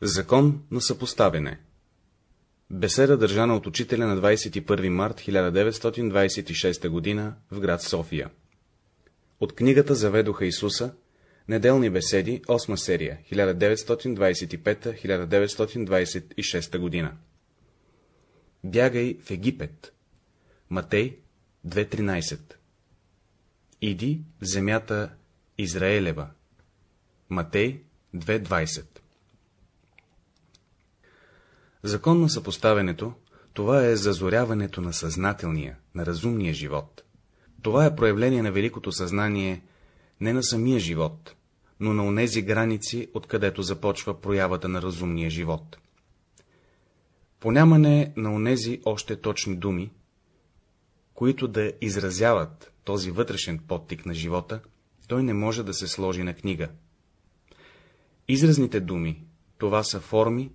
Закон на съпоставяне Беседа държана от учителя на 21 март 1926 г. в град София. От книгата Заведоха Исуса, Неделни беседи, 8 серия, 1925-1926 г. Бягай в Египет. Матей 2.13 Иди в земята Израелева. Матей 2.20 Закон на съпоставянето, това е зазоряването на съзнателния, на разумния живот. Това е проявление на великото съзнание не на самия живот, но на онези граници, откъдето започва проявата на разумния живот. Понямане на онези още точни думи, които да изразяват този вътрешен подтик на живота, той не може да се сложи на книга. Изразните думи, това са форми,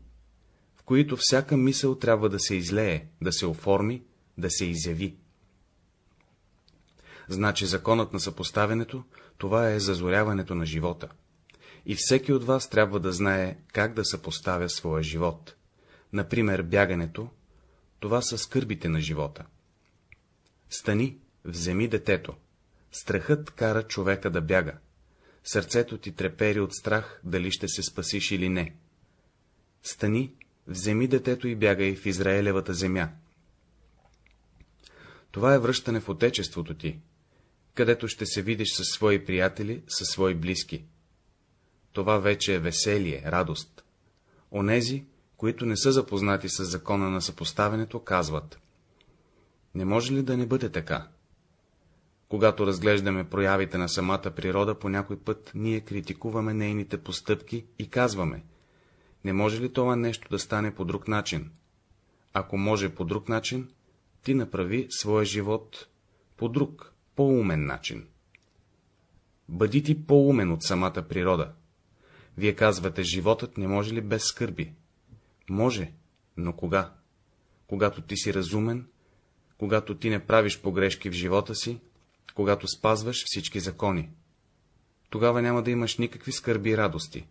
в които всяка мисъл трябва да се излее, да се оформи, да се изяви. Значи законът на съпоставянето, това е зазоряването на живота. И всеки от вас трябва да знае как да съпоставя своя живот. Например, бягането, това са скърбите на живота. Стани, вземи детето. Страхът кара човека да бяга. Сърцето ти трепери от страх, дали ще се спасиш или не. Стани, вземи детето и бягай в Израелевата земя. Това е връщане в отечеството ти, където ще се видиш със свои приятели, със свои близки. Това вече е веселие, радост. Онези, които не са запознати с закона на съпоставянето, казват. Не може ли да не бъде така? Когато разглеждаме проявите на самата природа, по някой път ние критикуваме нейните постъпки и казваме, не може ли това нещо да стане по друг начин? Ако може по друг начин, ти направи своя живот по друг, по-умен начин. Бъди ти по-умен от самата природа. Вие казвате, животът не може ли без скърби? Може, но кога? Когато ти си разумен, когато ти не правиш погрешки в живота си, когато спазваш всички закони. Тогава няма да имаш никакви скърби и радости.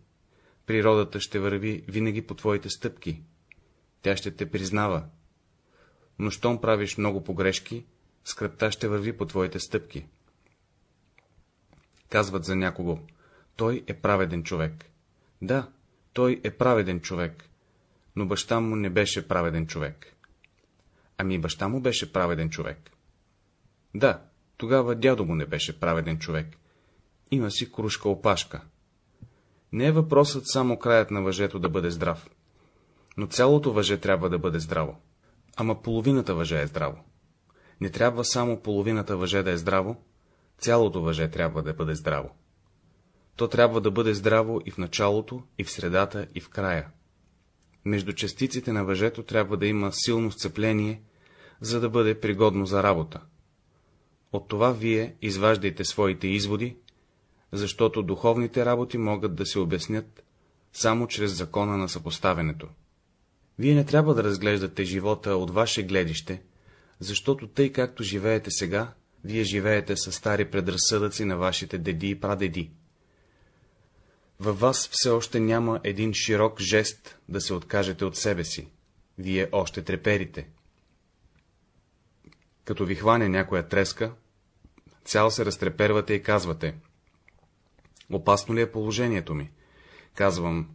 Природата ще върви винаги по твоите стъпки. Тя ще те признава. Но щом правиш много погрешки, скръпта ще върви по твоите стъпки. Казват за някого, той е праведен човек. Да, той е праведен човек, но баща му не беше праведен човек. Ами баща му беше праведен човек. Да, тогава дядо му не беше праведен човек. Има си кружка опашка. Не е въпросът само краят на въжето да бъде здрав. Но цялото въже трябва да бъде здраво. Ама половината въже е здраво. Не трябва само половината въже да е здраво, цялото въже трябва да бъде здраво. То трябва да бъде здраво и в началото, и в средата, и в края. Между частиците на въжето трябва да има силно сцепление, за да бъде пригодно за работа. От това вие изваждайте своите изводи, защото духовните работи могат да се обяснят само чрез закона на съпоставянето. Вие не трябва да разглеждате живота от ваше гледище, защото тъй както живеете сега, вие живеете с стари предразсъдъци на вашите деди и прадеди. Във вас все още няма един широк жест да се откажете от себе си. Вие още треперите. Като ви хване някоя треска, цял се разтрепервате и казвате. Опасно ли е положението ми? Казвам.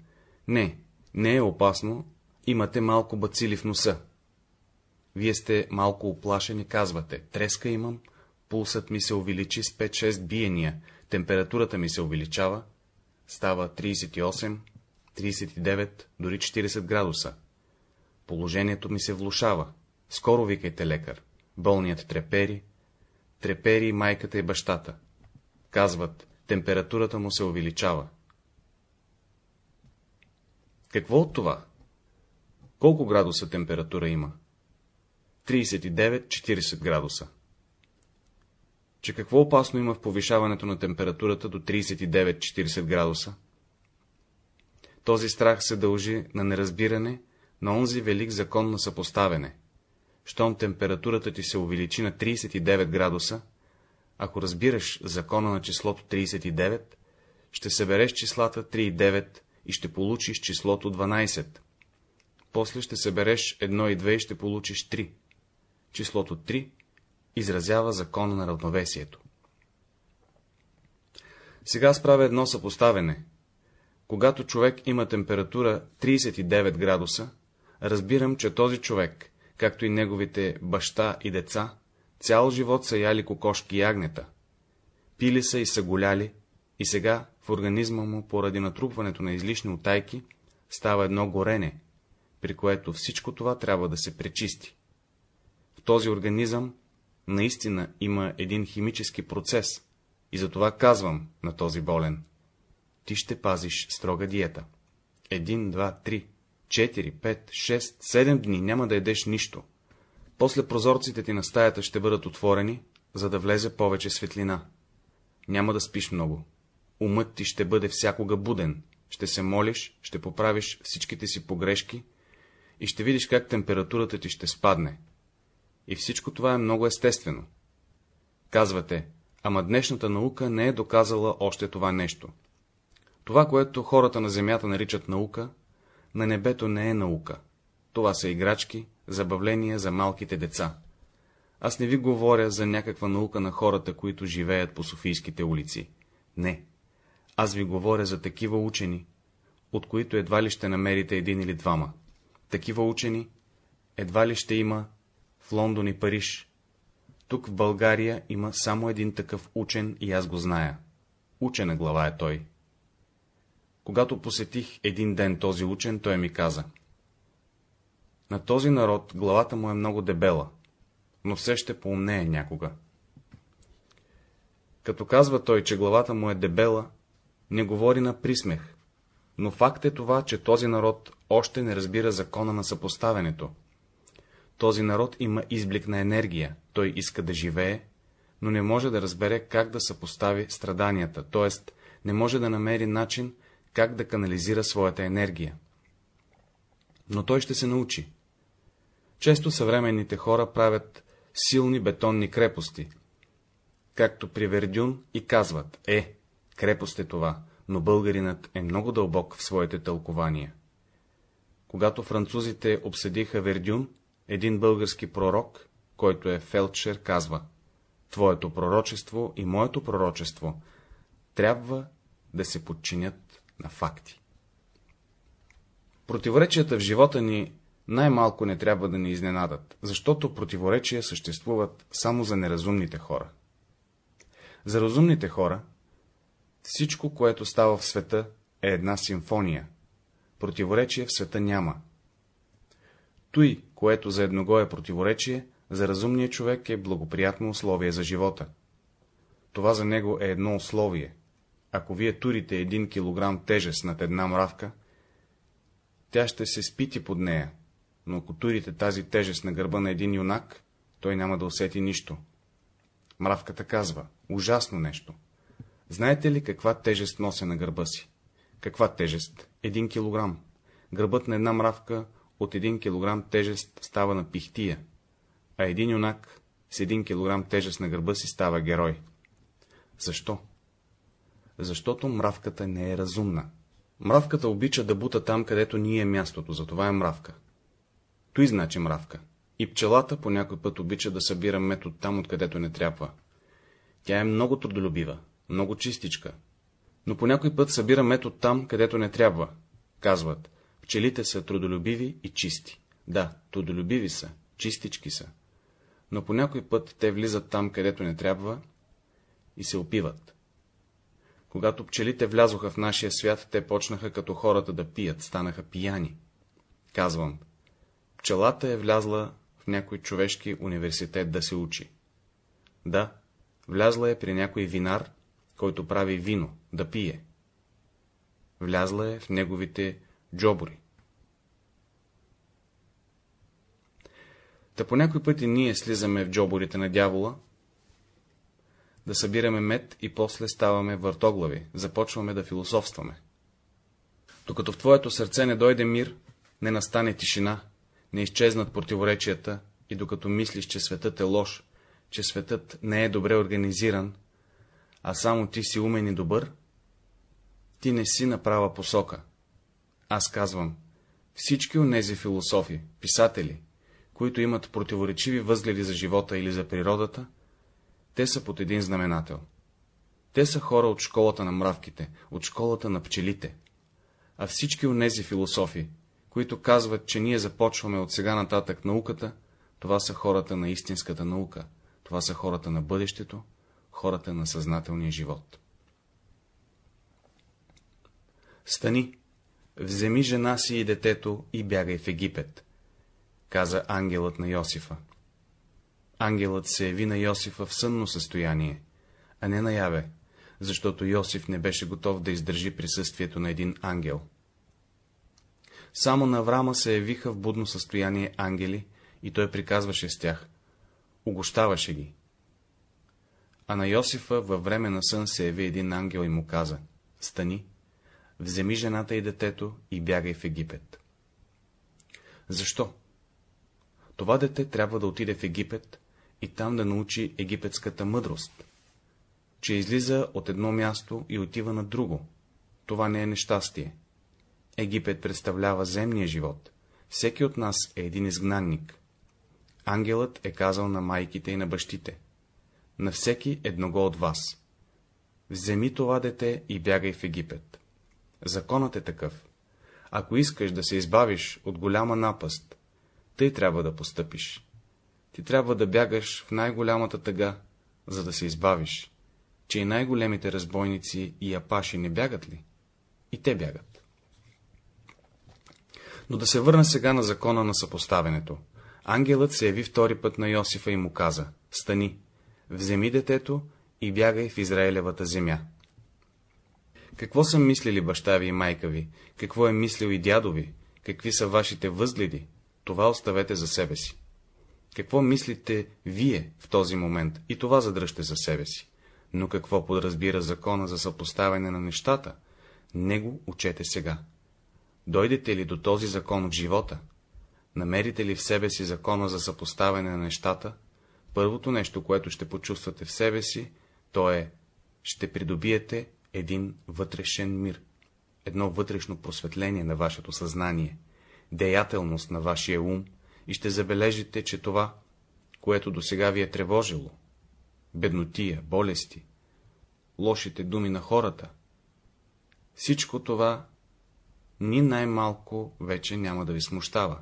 Не, не е опасно, имате малко бацили в носа. Вие сте малко оплашени, казвате. Треска имам, пулсът ми се увеличи с 5-6 биения, температурата ми се увеличава, става 38, 39, дори 40 градуса. Положението ми се влушава. Скоро викайте лекар. Болният трепери, трепери майката и бащата. Казват, температурата му се увеличава. Какво от това? Колко градуса температура има? 39-40 градуса. Че какво опасно има в повишаването на температурата до 39-40 градуса? Този страх се дължи на неразбиране на онзи велик закон на съпоставяне. Щом температурата ти се увеличи на 39 градуса, ако разбираш закона на числото 39, ще събереш числата 3 и 9 и ще получиш числото 12. После ще събереш 1 и 2 и ще получиш 3. Числото 3 изразява закона на равновесието. Сега справя едно съпоставяне. Когато човек има температура 39 градуса, разбирам, че този човек, както и неговите баща и деца, цял живот са яли кокошки и ягнета. Пили са и са голяли, и сега в организма му, поради натрупването на излишни отайки, става едно горене, при което всичко това трябва да се пречисти. В този организъм наистина има един химически процес, и затова казвам на този болен. Ти ще пазиш строга диета. Един, два, три, четири, пет, шест, седем дни няма да едеш нищо. После прозорците ти на стаята ще бъдат отворени, за да влезе повече светлина. Няма да спиш много. Умът ти ще бъде всякога буден, ще се молиш, ще поправиш всичките си погрешки и ще видиш как температурата ти ще спадне. И всичко това е много естествено. Казвате, ама днешната наука не е доказала още това нещо. Това, което хората на Земята наричат наука, на небето не е наука. Това са играчки, забавления за малките деца. Аз не ви говоря за някаква наука на хората, които живеят по Софийските улици. Не. Аз ви говоря за такива учени, от които едва ли ще намерите един или двама. Такива учени едва ли ще има в Лондон и Париж. Тук в България има само един такъв учен и аз го зная. Учена глава е той. Когато посетих един ден този учен, той ми каза. На този народ главата му е много дебела, но все ще поумнее някога. Като казва той, че главата му е дебела, не говори на присмех, но факт е това, че този народ още не разбира закона на съпоставянето. Този народ има изблик на енергия, той иска да живее, но не може да разбере как да съпостави страданията, т.е. не може да намери начин, как да канализира своята енергия. Но той ще се научи. Често съвременните хора правят силни бетонни крепости, както при Вердюн и казват, е, крепост е това, но българинът е много дълбок в своите тълкования. Когато французите обсъдиха Вердюн, един български пророк, който е фелдшер, казва Твоето пророчество и моето пророчество трябва да се подчинят на факти. Противоречията в живота ни най-малко не трябва да ни изненадат, защото противоречия съществуват само за неразумните хора. За разумните хора всичко, което става в света, е една симфония. Противоречие в света няма. Той, което за едного е противоречие, за разумния човек е благоприятно условие за живота. Това за него е едно условие. Ако вие турите един килограм тежест над една мравка, тя ще се спити под нея, но ако турите тази тежест на гърба на един юнак, той няма да усети нищо. Мравката казва, ужасно нещо. Знаете ли каква тежест нося на гърба си? Каква тежест? Един килограм. Гърбът на една мравка от един килограм тежест става на пихтия, а един юнак с един килограм тежест на гърба си става герой. Защо? Защото мравката не е разумна. Мравката обича да бута там, където ние е мястото, затова е мравка. Той значи мравка. И пчелата по някой път обича да събира метод там, откъдето не трябва. Тя е много трудолюбива, много чистичка, но по някой път събира метод там, където не трябва. Казват, пчелите са трудолюбиви и чисти. Да, трудолюбиви са, чистички са, но по някой път те влизат там, където не трябва и се опиват. Когато пчелите влязоха в нашия свят, те почнаха като хората да пият, станаха пияни. Казвам, пчелата е влязла в някой човешки университет да се учи. Да, влязла е при някой винар, който прави вино, да пие. Влязла е в неговите джобори. Та по някой пъти ние слизаме в джоборите на дявола, да събираме мед и после ставаме въртоглави, започваме да философстваме. Докато в твоето сърце не дойде мир, не настане тишина, не изчезнат противоречията и докато мислиш, че светът е лош, че светът не е добре организиран, а само ти си умен и добър, ти не си на права посока, Аз казвам, всички онези философи, писатели, които имат противоречиви възгледи за живота или за природата, те са под един знаменател. Те са хора от школата на мравките, от школата на пчелите. А всички онези философи, които казват, че ние започваме от сега нататък науката, това са хората на истинската наука, това са хората на бъдещето, хората на съзнателния живот. Стани, вземи жена си и детето и бягай в Египет, каза ангелът на Йосифа. Ангелът се яви на Йосифа в сънно състояние, а не наяве, защото Йосиф не беше готов да издържи присъствието на един ангел. Само на Аврама се явиха в будно състояние ангели, и той приказваше с тях, угощаваше ги. А на Йосифа във време на сън се яви един ангел и му каза, стани, вземи жената и детето и бягай в Египет. Защо? Това дете трябва да отиде в Египет и там да научи египетската мъдрост, че излиза от едно място и отива на друго. Това не е нещастие. Египет представлява земния живот. Всеки от нас е един изгнанник. Ангелът е казал на майките и на бащите. На всеки едного от вас. Вземи това дете и бягай в Египет. Законът е такъв. Ако искаш да се избавиш от голяма напаст, тъй трябва да постъпиш. Ти трябва да бягаш в най-голямата тъга, за да се избавиш, че и най-големите разбойници и апаши не бягат ли? И те бягат. Но да се върна сега на закона на съпоставянето. Ангелът се яви втори път на Йосифа и му каза, стани, вземи детето и бягай в Израелевата земя. Какво са мислили баща ви и майка ви, какво е мислил и дядо ви, какви са вашите възгледи, това оставете за себе си. Какво мислите вие в този момент, и това задръжте за себе си. Но какво подразбира закона за съпоставяне на нещата, него учете сега. Дойдете ли до този закон в живота, намерите ли в себе си закона за съпоставяне на нещата, първото нещо, което ще почувствате в себе си, то е, ще придобиете един вътрешен мир, едно вътрешно просветление на вашето съзнание, деятелност на вашия ум и ще забележите, че това, което до сега ви е тревожило, беднотия, болести, лошите думи на хората, всичко това ни най-малко вече няма да ви смущава,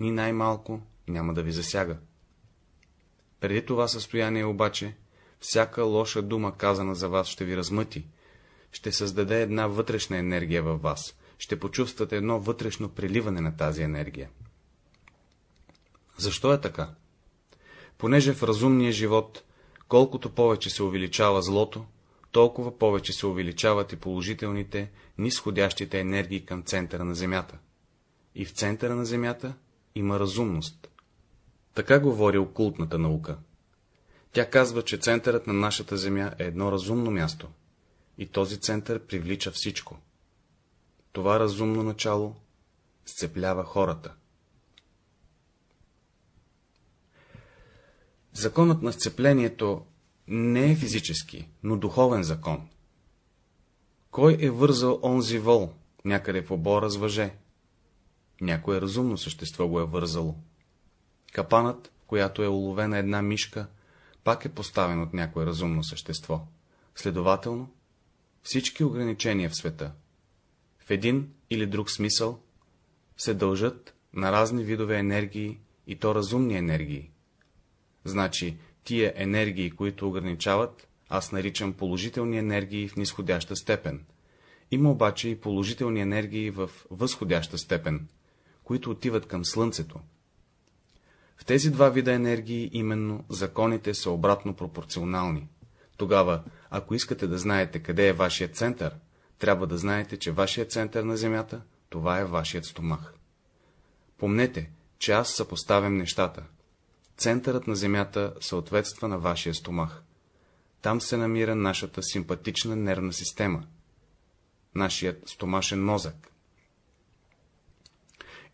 ни най-малко няма да ви засяга. Преди това състояние обаче, всяка лоша дума, казана за вас, ще ви размъти, ще създаде една вътрешна енергия във вас, ще почувствате едно вътрешно преливане на тази енергия. Защо е така? Понеже в разумния живот, колкото повече се увеличава злото, толкова повече се увеличават и положителните, нисходящите енергии към центъра на Земята. И в центъра на Земята има разумност. Така говори окултната наука. Тя казва, че центърът на нашата Земя е едно разумно място, и този център привлича всичко. Това разумно начало сцеплява хората. Законът на сцеплението не е физически, но духовен закон. Кой е вързал онзи вол някъде в обора с въже? Някое разумно същество го е вързало. Капанът, която е уловена една мишка, пак е поставен от някое разумно същество. Следователно, всички ограничения в света, в един или друг смисъл, се дължат на разни видове енергии и то разумни енергии. Значи, тия енергии, които ограничават, аз наричам положителни енергии в нисходяща степен. Има обаче и положителни енергии в възходяща степен, които отиват към Слънцето. В тези два вида енергии именно законите са обратно пропорционални. Тогава, ако искате да знаете къде е вашият център, трябва да знаете, че вашият център на Земята, това е вашият стомах. Помнете, че аз съпоставям нещата. Центърът на Земята съответства на вашия стомах. Там се намира нашата симпатична нервна система, нашият стомашен мозък.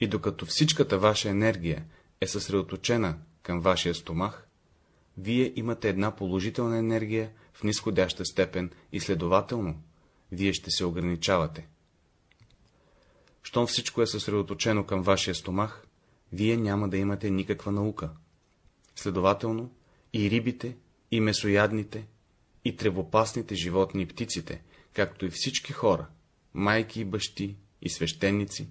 И докато всичката ваша енергия е съсредоточена към вашия стомах, вие имате една положителна енергия в нисходяща степен и следователно, вие ще се ограничавате. щом всичко е съсредоточено към вашия стомах, вие няма да имате никаква наука. Следователно, и рибите, и месоядните, и тревопасните животни и птиците, както и всички хора, майки и бащи, и свещеници,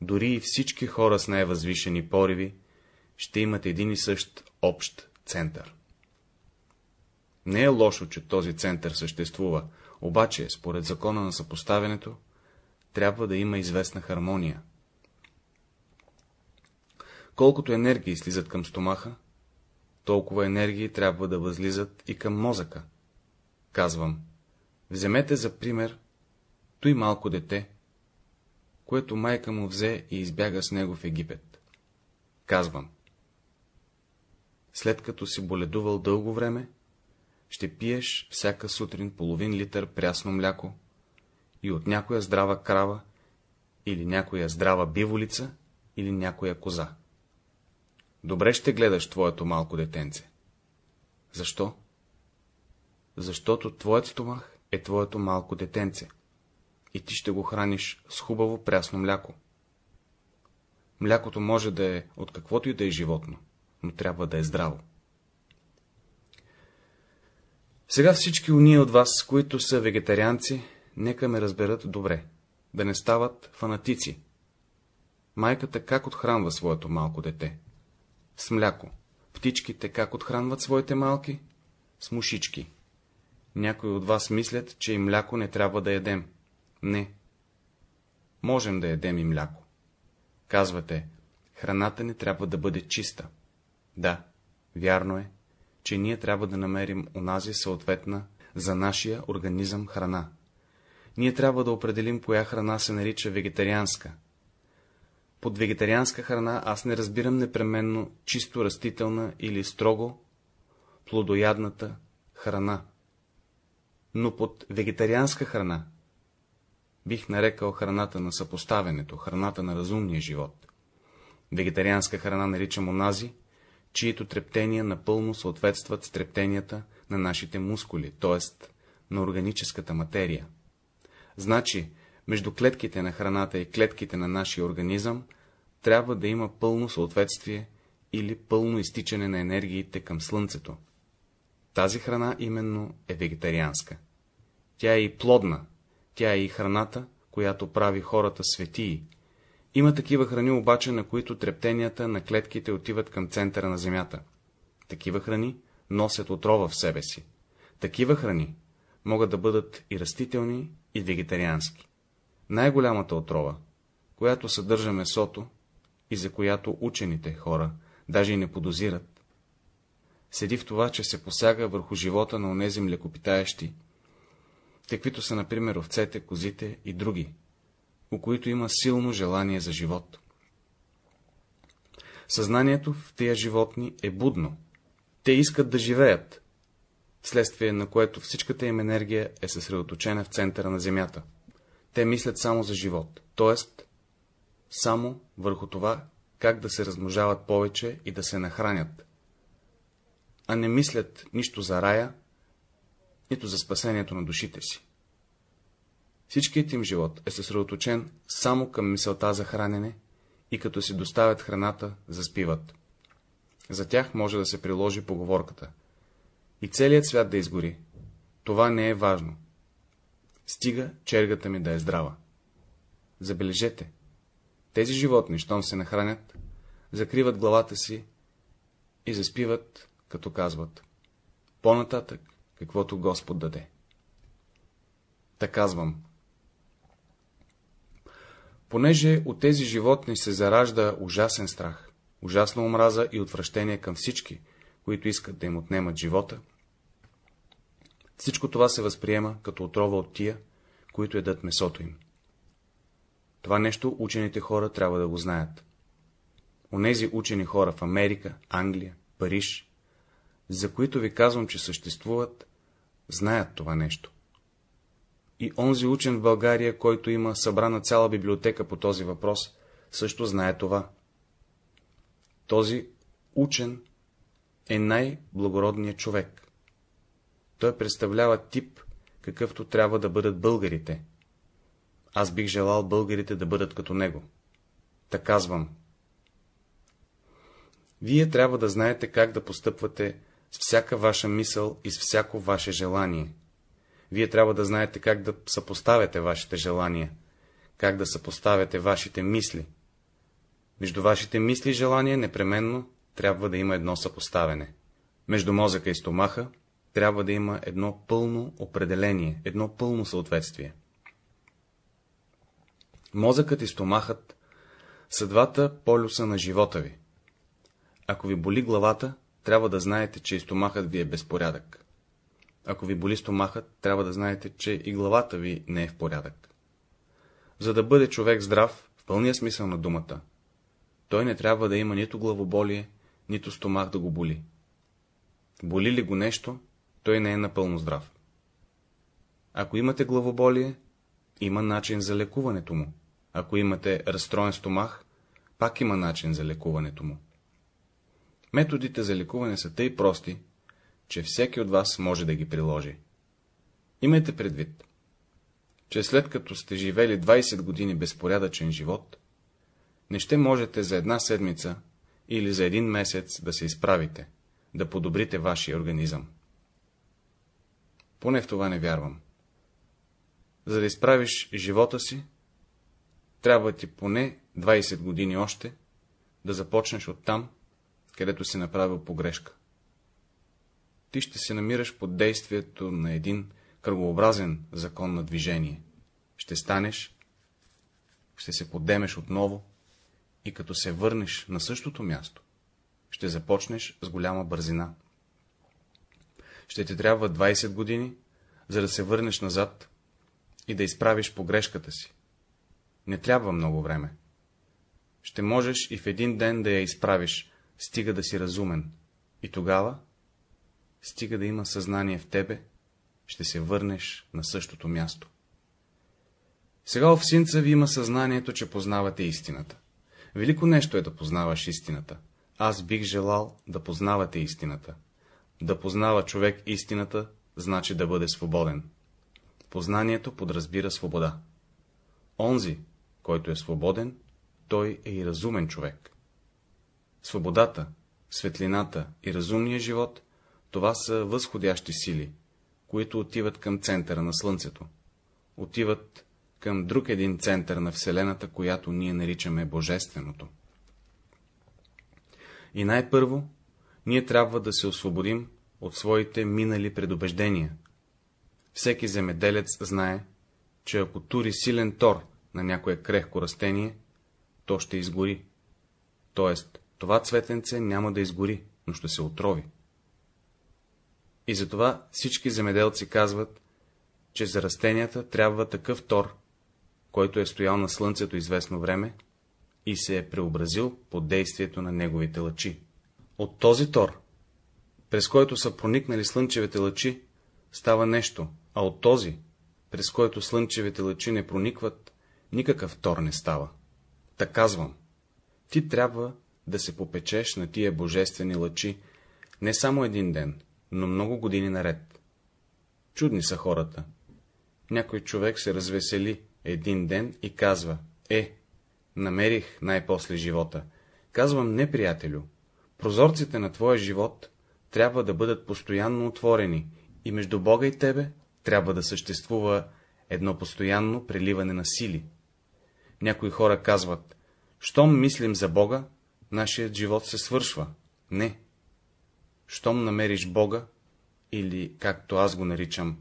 дори и всички хора с най-възвишени пориви, ще имат един и същ общ център. Не е лошо, че този център съществува, обаче, според закона на съпоставянето, трябва да има известна хармония. Колкото енергии слизат към стомаха, толкова енергии трябва да възлизат и към мозъка. Казвам, вземете за пример той малко дете, което майка му взе и избяга с него в Египет. Казвам, след като си боледувал дълго време, ще пиеш всяка сутрин половин литър прясно мляко и от някоя здрава крава, или някоя здрава биволица, или някоя коза. Добре ще гледаш твоето малко детенце. Защо? Защото твоят стомах е твоето малко детенце и ти ще го храниш с хубаво прясно мляко. Млякото може да е от каквото и да е животно, но трябва да е здраво. Сега всички уния от вас, които са вегетарианци, нека ме разберат добре, да не стават фанатици. Майката как отхранва своето малко дете? С мляко. Птичките как отхранват своите малки? С мушички. Някои от вас мислят, че и мляко не трябва да ядем. Не. Можем да ядем и мляко. Казвате, храната ни трябва да бъде чиста. Да, вярно е, че ние трябва да намерим онази съответна за нашия организъм храна. Ние трябва да определим, коя храна се нарича вегетарианска. Под вегетарианска храна аз не разбирам непременно чисто растителна или строго плодоядната храна. Но под вегетарианска храна бих нарекал храната на съпоставянето, храната на разумния живот. Вегетарианска храна наричам онази, чието трептения напълно съответстват с трептенията на нашите мускули, т.е. на органическата материя. Значи, между клетките на храната и клетките на нашия организъм трябва да има пълно съответствие или пълно изтичане на енергиите към Слънцето. Тази храна именно е вегетарианска. Тя е и плодна, тя е и храната, която прави хората светии. Има такива храни обаче, на които трептенията на клетките отиват към центъра на Земята. Такива храни носят отрова в себе си. Такива храни могат да бъдат и растителни, и вегетариански. Най-голямата отрова, която съдържа месото и за която учените хора даже и не подозират, седи в това, че се посяга върху живота на онези млекопитаещи, каквито са, например, овцете, козите и други, у които има силно желание за живот. Съзнанието в тия животни е будно. Те искат да живеят, вследствие на което всичката им енергия е съсредоточена в центъра на Земята. Те мислят само за живот, т.е. само върху това, как да се размножават повече и да се нахранят, а не мислят нищо за рая, нито за спасението на душите си. Всичкият им живот е съсредоточен само към мисълта за хранене и като си доставят храната, заспиват. За тях може да се приложи поговорката. И целият свят да изгори. Това не е важно. Стига чергата ми да е здрава. Забележете, тези животни, щом се нахранят, закриват главата си и заспиват, като казват. По-нататък каквото Господ даде. Та казвам. Понеже от тези животни се заражда ужасен страх, ужасна омраза и отвращение към всички, които искат да им отнемат живота, всичко това се възприема като отрова от тия, които едат месото им. Това нещо учените хора трябва да го знаят. Онези учени хора в Америка, Англия, Париж, за които ви казвам, че съществуват, знаят това нещо. И онзи учен в България, който има събрана цяла библиотека по този въпрос, също знае това. Този учен е най-благородният човек. Той представлява тип, какъвто трябва да бъдат българите. Аз бих желал българите да бъдат като него. Та казвам. Вие трябва да знаете как да постъпвате с всяка ваша мисъл и с всяко ваше желание. Вие трябва да знаете как да съпоставяте вашите желания, как да съпоставяте вашите мисли. Между вашите мисли и желания непременно трябва да има едно съпоставяне. Между мозъка и стомаха трябва да има едно пълно определение, едно пълно съответствие. Мозъкът и стомахът са двата полюса на живота ви. Ако ви боли главата, трябва да знаете, че и стомахът ви е безпорядък. Ако ви боли стомахът, трябва да знаете, че и главата ви не е в порядък. За да бъде човек здрав, в пълния смисъл на думата, той не трябва да има нито главоболие, нито стомах да го боли. Боли ли го нещо, той не е напълно здрав. Ако имате главоболие, има начин за лекуването му. Ако имате разстроен стомах, пак има начин за лекуването му. Методите за лекуване са тъй прости, че всеки от вас може да ги приложи. Имайте предвид, че след като сте живели 20 години безпорядъчен живот, не ще можете за една седмица или за един месец да се изправите, да подобрите вашия организъм. Поне в това не вярвам. За да изправиш живота си, трябва ти поне 20 години още да започнеш от там, където си направил погрешка. Ти ще се намираш под действието на един кръгообразен закон на движение. Ще станеш, ще се подемеш отново и като се върнеш на същото място, ще започнеш с голяма бързина. Ще ти трябва 20 години, за да се върнеш назад и да изправиш погрешката си. Не трябва много време. Ще можеш и в един ден да я изправиш, стига да си разумен. И тогава, стига да има съзнание в тебе, ще се върнеш на същото място. Сега в синца ви има съзнанието, че познавате истината. Велико нещо е да познаваш истината. Аз бих желал да познавате истината. Да познава човек истината, значи да бъде свободен. Познанието подразбира свобода. Онзи, който е свободен, той е и разумен човек. Свободата, светлината и разумния живот, това са възходящи сили, които отиват към центъра на Слънцето. Отиват към друг един център на Вселената, която ние наричаме Божественото. И най-първо, ние трябва да се освободим от своите минали предубеждения. Всеки земеделец знае, че ако тури силен тор на някое крехко растение, то ще изгори. Тоест, това цветенце няма да изгори, но ще се отрови. И затова всички земеделци казват, че за растенията трябва такъв тор, който е стоял на слънцето известно време и се е преобразил под действието на неговите лъчи. От този тор, през който са проникнали слънчевите лъчи, става нещо, а от този, през който слънчевите лъчи не проникват, никакъв тор не става. Та казвам, ти трябва да се попечеш на тия божествени лъчи не само един ден, но много години наред. Чудни са хората. Някой човек се развесели един ден и казва, е, намерих най-после живота. Казвам, не, приятелю, прозорците на твоя живот трябва да бъдат постоянно отворени и между Бога и тебе трябва да съществува едно постоянно преливане на сили. Някои хора казват, щом мислим за Бога, нашият живот се свършва. Не. Щом намериш Бога, или, както аз го наричам,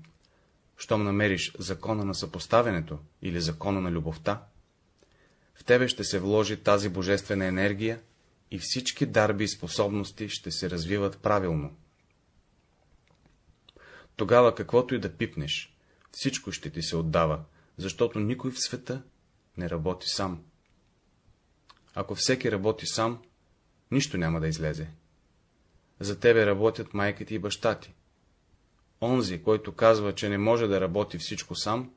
щом намериш закона на съпоставянето или закона на любовта, в тебе ще се вложи тази божествена енергия и всички дарби и способности ще се развиват правилно. Тогава каквото и да пипнеш, всичко ще ти се отдава, защото никой в света не работи сам. Ако всеки работи сам, нищо няма да излезе. За тебе работят майката и баща ти. Онзи, който казва, че не може да работи всичко сам,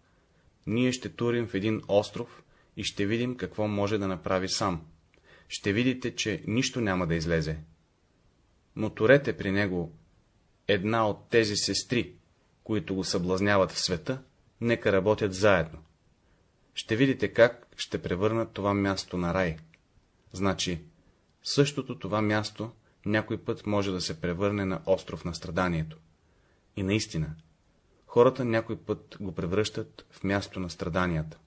ние ще турим в един остров и ще видим какво може да направи сам. Ще видите, че нищо няма да излезе. Но турете при него една от тези сестри, които го съблазняват в света, нека работят заедно. Ще видите как ще превърнат това място на рай. Значи, същото това място някой път може да се превърне на остров на страданието. И наистина, хората някой път го превръщат в място на страданията.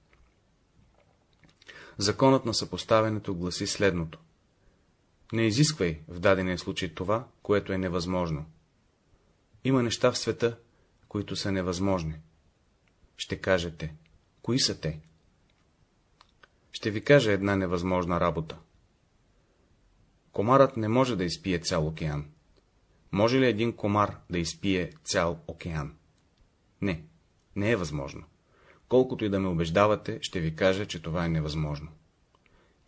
Законът на съпоставянето гласи следното. Не изисквай в дадения случай това, което е невъзможно. Има неща в света, които са невъзможни. Ще кажете, кои са те? Ще ви кажа една невъзможна работа. Комарът не може да изпие цял океан. Може ли един комар да изпие цял океан? Не, не е възможно. Колкото и да ме убеждавате, ще ви кажа, че това е невъзможно.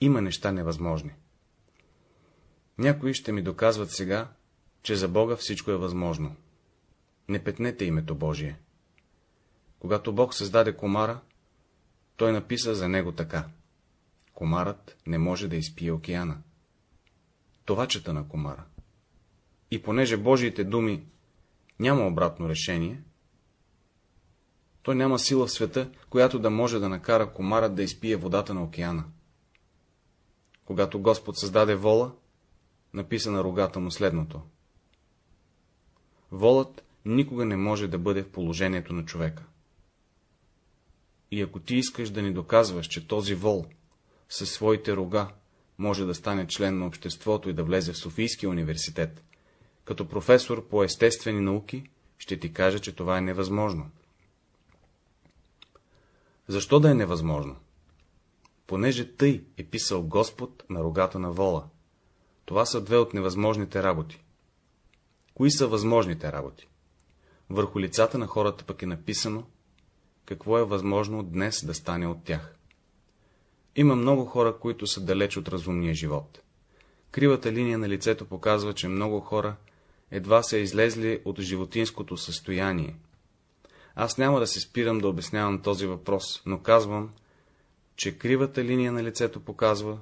Има неща невъзможни. Някои ще ми доказват сега, че за Бога всичко е възможно. Не петнете името Божие. Когато Бог създаде комара, той написа за него така. Комарът не може да изпие океана. Това чета на комара. И понеже Божиите думи няма обратно решение, то няма сила в света, която да може да накара комарът да изпие водата на океана. Когато Господ създаде вола, написа на рогата му следното. Волът никога не може да бъде в положението на човека. И ако ти искаш да ни доказваш, че този вол със своите рога може да стане член на обществото и да влезе в Софийския университет, като професор по естествени науки, ще ти кажа, че това е невъзможно. Защо да е невъзможно? Понеже тъй е писал Господ на рогата на вола. Това са две от невъзможните работи. Кои са възможните работи? Върху лицата на хората пък е написано, какво е възможно днес да стане от тях. Има много хора, които са далеч от разумния живот. Кривата линия на лицето показва, че много хора едва са излезли от животинското състояние. Аз няма да се спирам да обяснявам този въпрос, но казвам, че кривата линия на лицето показва,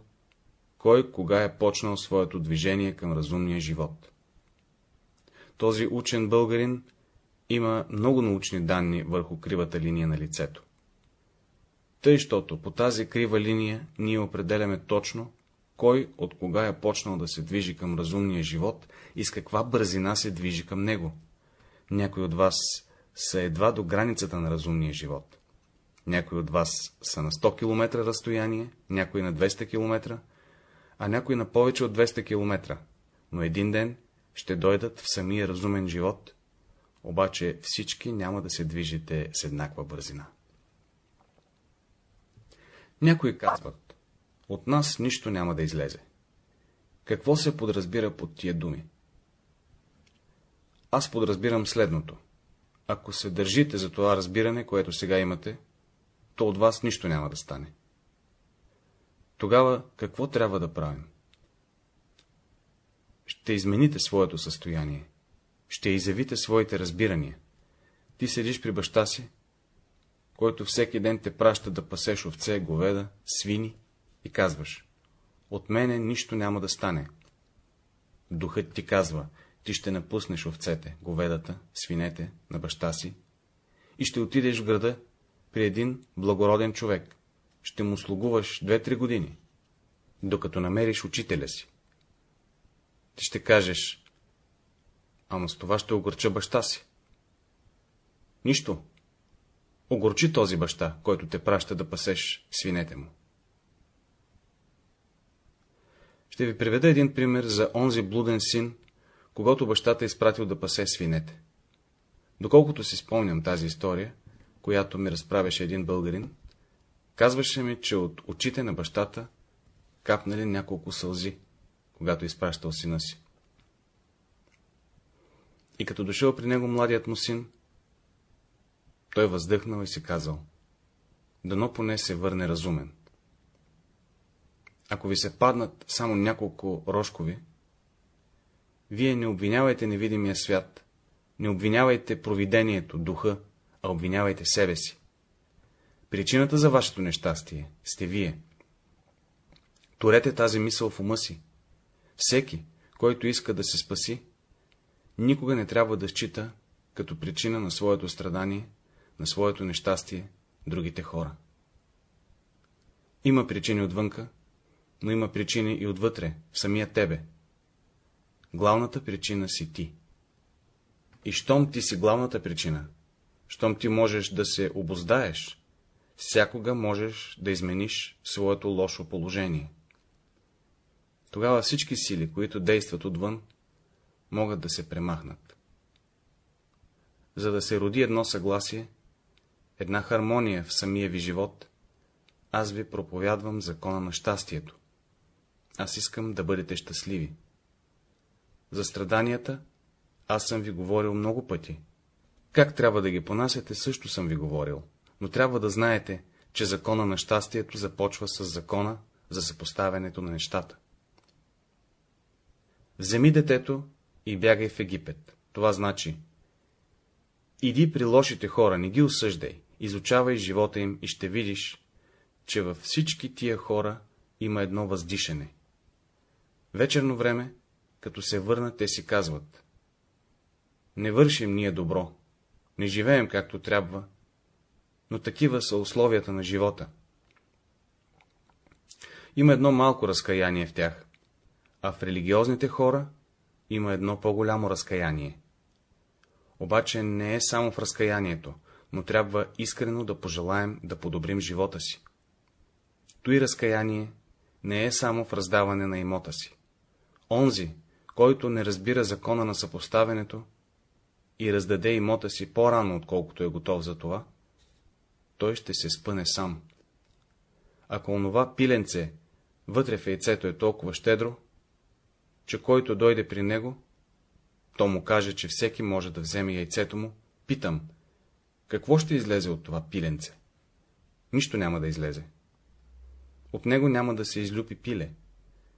кой кога е почнал своето движение към разумния живот. Този учен българин има много научни данни върху кривата линия на лицето. Тъй, щото по тази крива линия ние определяме точно, кой от кога е почнал да се движи към разумния живот и с каква бързина се движи към него. Някои от вас са едва до границата на разумния живот. Някои от вас са на 100 км разстояние, някои на 200 км, а някои на повече от 200 км, но един ден ще дойдат в самия разумен живот, обаче всички няма да се движите с еднаква бързина. Някои казват, от нас нищо няма да излезе. Какво се подразбира под тия думи? Аз подразбирам следното. Ако се държите за това разбиране, което сега имате, то от вас нищо няма да стане. Тогава какво трябва да правим? Ще измените своето състояние. Ще изявите своите разбирания. Ти седиш при баща си, който всеки ден те праща да пасеш овце, говеда, свини и казваш, от мене нищо няма да стане. Духът ти казва, ти ще напуснеш овцете, говедата, свинете на баща си и ще отидеш в града при един благороден човек. Ще му слугуваш две-три години, докато намериш учителя си. Ти ще кажеш, ама с това ще огърча баща си. Нищо, Огорчи този баща, който те праща да пасеш свинете му. Ще ви приведа един пример за онзи блуден син, когато бащата е изпратил да пасе свинете. Доколкото си спомням тази история, която ми разправяше един българин, казваше ми, че от очите на бащата капнали няколко сълзи, когато изпращал сина си. И като дошъл при него младият му син, той въздъхнал и си казал, дано поне се върне разумен. Ако ви се паднат само няколко рожкови, вие не обвинявайте невидимия свят, не обвинявайте провидението, духа, а обвинявайте себе си. Причината за вашето нещастие сте вие. Торете тази мисъл в ума си. Всеки, който иска да се спаси, никога не трябва да счита като причина на своето страдание на своето нещастие другите хора. Има причини отвънка, но има причини и отвътре, в самия тебе. Главната причина си ти. И щом ти си главната причина, щом ти можеш да се обоздаеш, всякога можеш да измениш своето лошо положение. Тогава всички сили, които действат отвън, могат да се премахнат. За да се роди едно съгласие, една хармония в самия ви живот, аз ви проповядвам закона на щастието. Аз искам да бъдете щастливи. За страданията аз съм ви говорил много пъти. Как трябва да ги понасяте, също съм ви говорил, но трябва да знаете, че закона на щастието започва с закона за съпоставянето на нещата. Вземи детето и бягай в Египет. Това значи. Иди при лошите хора, не ги осъждай, изучавай живота им и ще видиш, че във всички тия хора има едно въздишане. Вечерно време, като се върнат, те си казват. Не вършим ние добро, не живеем както трябва, но такива са условията на живота. Има едно малко разкаяние в тях, а в религиозните хора има едно по-голямо разкаяние. Обаче не е само в разкаянието, но трябва искрено да пожелаем да подобрим живота си. Той разкаяние не е само в раздаване на имота си. Онзи, който не разбира закона на съпоставянето и раздаде имота си по-рано, отколкото е готов за това, той ще се спъне сам. Ако онова пиленце вътре в яйцето е толкова щедро, че който дойде при него, то му каже, че всеки може да вземе яйцето му, питам, какво ще излезе от това пиленце? Нищо няма да излезе. От него няма да се излюпи пиле.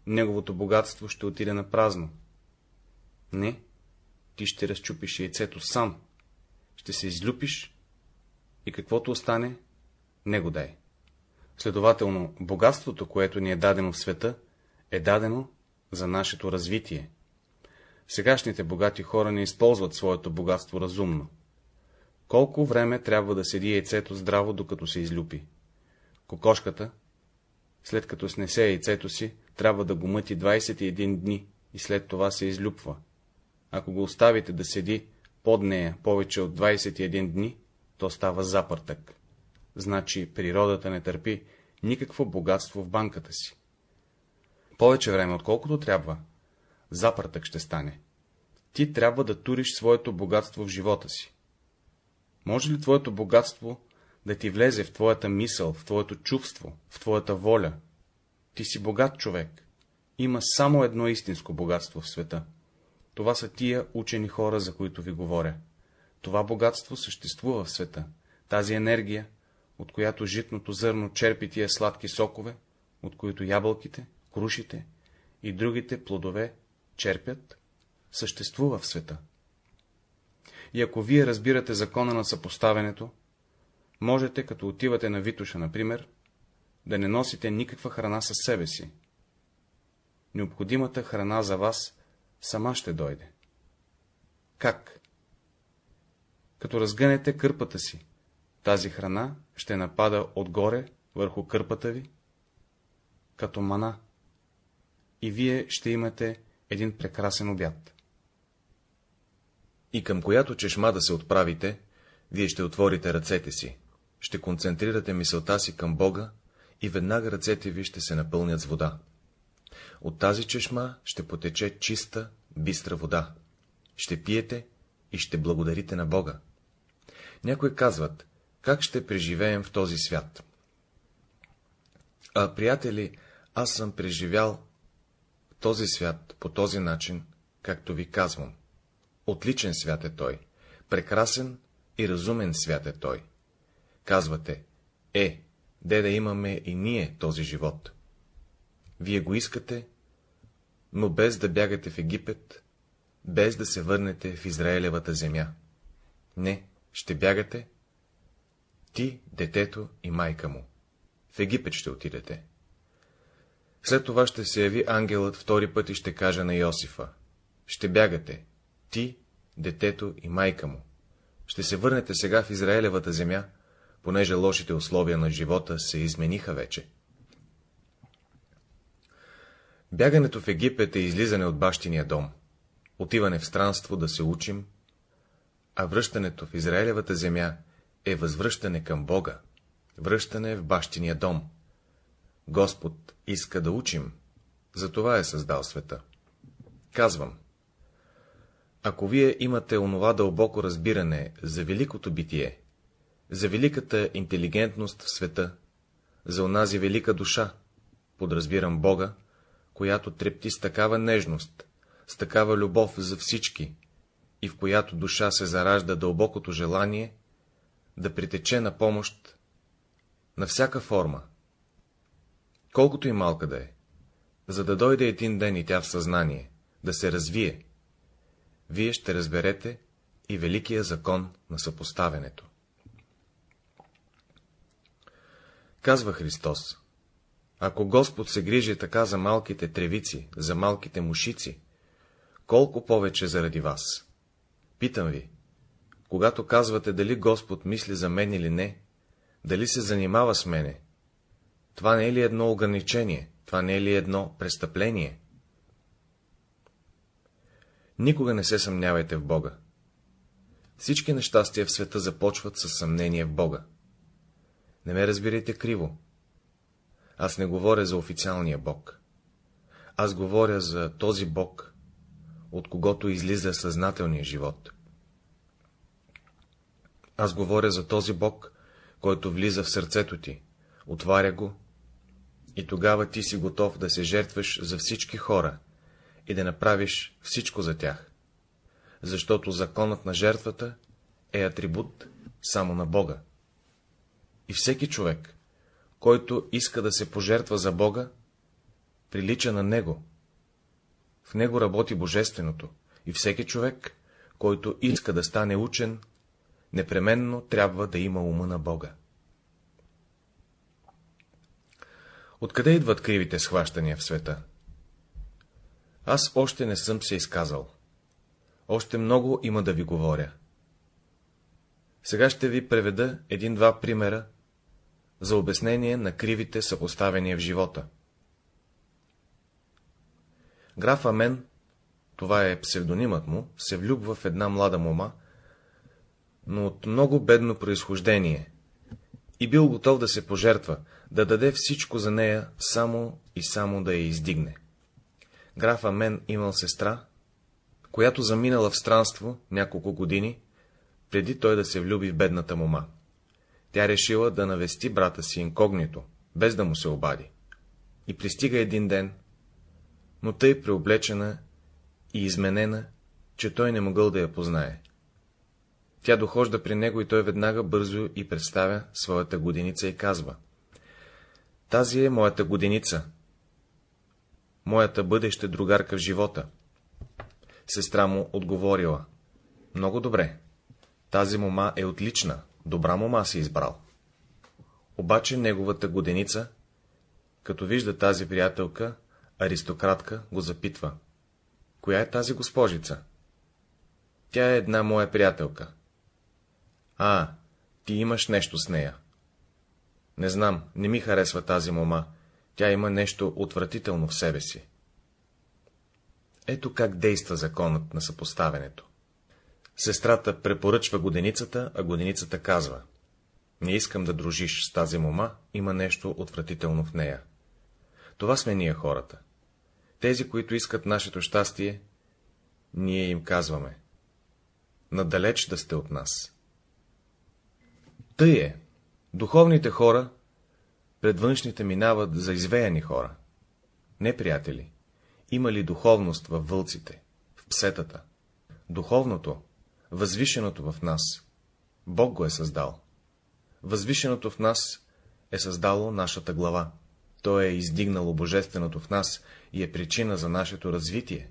Неговото богатство ще отиде на празно. Не, ти ще разчупиш яйцето сам, ще се излюпиш и каквото остане, не го дай. Следователно, богатството, което ни е дадено в света, е дадено за нашето развитие. Сегашните богати хора не използват своето богатство разумно. Колко време трябва да седи яйцето здраво, докато се излюпи? Кокошката, след като снесе яйцето си, трябва да го мъти 21 дни и след това се излюпва. Ако го оставите да седи под нея повече от 21 дни, то става запъртък. Значи природата не търпи никакво богатство в банката си. Повече време, отколкото трябва, запъртък ще стане. Ти трябва да туриш своето богатство в живота си. Може ли твоето богатство да ти влезе в твоята мисъл, в твоето чувство, в твоята воля? Ти си богат човек. Има само едно истинско богатство в света. Това са тия учени хора, за които ви говоря. Това богатство съществува в света. Тази енергия, от която житното зърно черпи тия сладки сокове, от които ябълките, крушите и другите плодове черпят, съществува в света. И ако вие разбирате закона на съпоставянето, можете, като отивате на Витуша, например, да не носите никаква храна със себе си. Необходимата храна за вас сама ще дойде. Как? Като разгънете кърпата си, тази храна ще напада отгоре върху кърпата ви, като мана, и вие ще имате един прекрасен обяд. И към която чешма да се отправите, вие ще отворите ръцете си, ще концентрирате мисълта си към Бога и веднага ръцете ви ще се напълнят с вода. От тази чешма ще потече чиста, бистра вода. Ще пиете и ще благодарите на Бога. Някои казват, как ще преживеем в този свят? А, приятели, аз съм преживял този свят по този начин, както ви казвам. Отличен свят е той, прекрасен и разумен свят е той. Казвате, е, де да имаме и ние този живот. Вие го искате, но без да бягате в Египет, без да се върнете в Израелевата земя. Не, ще бягате, ти, детето и майка му. В Египет ще отидете. След това ще се яви ангелът втори път и ще каже на Йосифа. Ще бягате, ти, детето и майка му. Ще се върнете сега в Израелевата земя, понеже лошите условия на живота се измениха вече. Бягането в Египет е излизане от бащиния дом, отиване в странство да се учим, а връщането в Израелевата земя е възвръщане към Бога, връщане в бащиния дом. Господ иска да учим, затова е създал света. Казвам, ако вие имате онова дълбоко разбиране за великото битие, за великата интелигентност в света, за онази велика душа, подразбирам Бога, която трепти с такава нежност, с такава любов за всички, и в която душа се заражда дълбокото желание да притече на помощ на всяка форма, колкото и малка да е, за да дойде един ден и тя в съзнание, да се развие, вие ще разберете и великия закон на съпоставянето. Казва Христос, ако Господ се грижи така за малките тревици, за малките мушици, колко повече заради вас? Питам ви, когато казвате дали Господ мисли за мен или не, дали се занимава с мене, това не е ли едно ограничение, това не е ли едно престъпление? Никога не се съмнявайте в Бога. Всички нещастия в света започват с съмнение в Бога. Не ме разбирайте криво. Аз не говоря за официалния Бог. Аз говоря за този Бог, от когото излиза съзнателния живот. Аз говоря за този Бог, който влиза в сърцето ти, отваря го, и тогава ти си готов да се жертваш за всички хора и да направиш всичко за тях, защото законът на жертвата е атрибут само на Бога. И всеки човек, който иска да се пожертва за Бога, прилича на Него. В Него работи Божественото, и всеки човек, който иска да стане учен, непременно трябва да има ума на Бога. Откъде идват кривите схващания в света? Аз още не съм се изказал. Още много има да ви говоря. Сега ще ви преведа един-два примера за обяснение на кривите съпоставения в живота. Граф Амен, това е псевдонимът му, се влюбва в една млада мома, но от много бедно произхождение, и бил готов да се пожертва, да даде всичко за нея, само и само да я издигне. Граф Амен имал сестра, която заминала в странство няколко години, преди той да се влюби в бедната мома. Тя решила да навести брата си инкогнито, без да му се обади. И пристига един ден, но тъй преоблечена и изменена, че той не могъл да я познае. Тя дохожда при него и той веднага бързо и представя своята годиница и казва. Тази е моята годиница, моята бъдеща другарка в живота. Сестра му отговорила. Много добре. Тази мома е отлична, добра мома си избрал. Обаче неговата годеница, като вижда тази приятелка, аристократка, го запитва. Коя е тази госпожица? Тя е една моя приятелка. А, ти имаш нещо с нея. Не знам, не ми харесва тази мома, тя има нещо отвратително в себе си. Ето как действа законът на съпоставянето. Сестрата препоръчва годеницата, а годеницата казва. Не искам да дружиш с тази мома, има нещо отвратително в нея. Това сме ние хората. Тези, които искат нашето щастие, ние им казваме. Надалеч да сте от нас. Тъй е. Духовните хора пред външните минават за извеяни хора. Не, приятели, има ли духовност във вълците, в псетата? Духовното, възвишеното в нас, Бог го е създал. Възвишеното в нас е създало нашата глава. То е издигнало Божественото в нас и е причина за нашето развитие.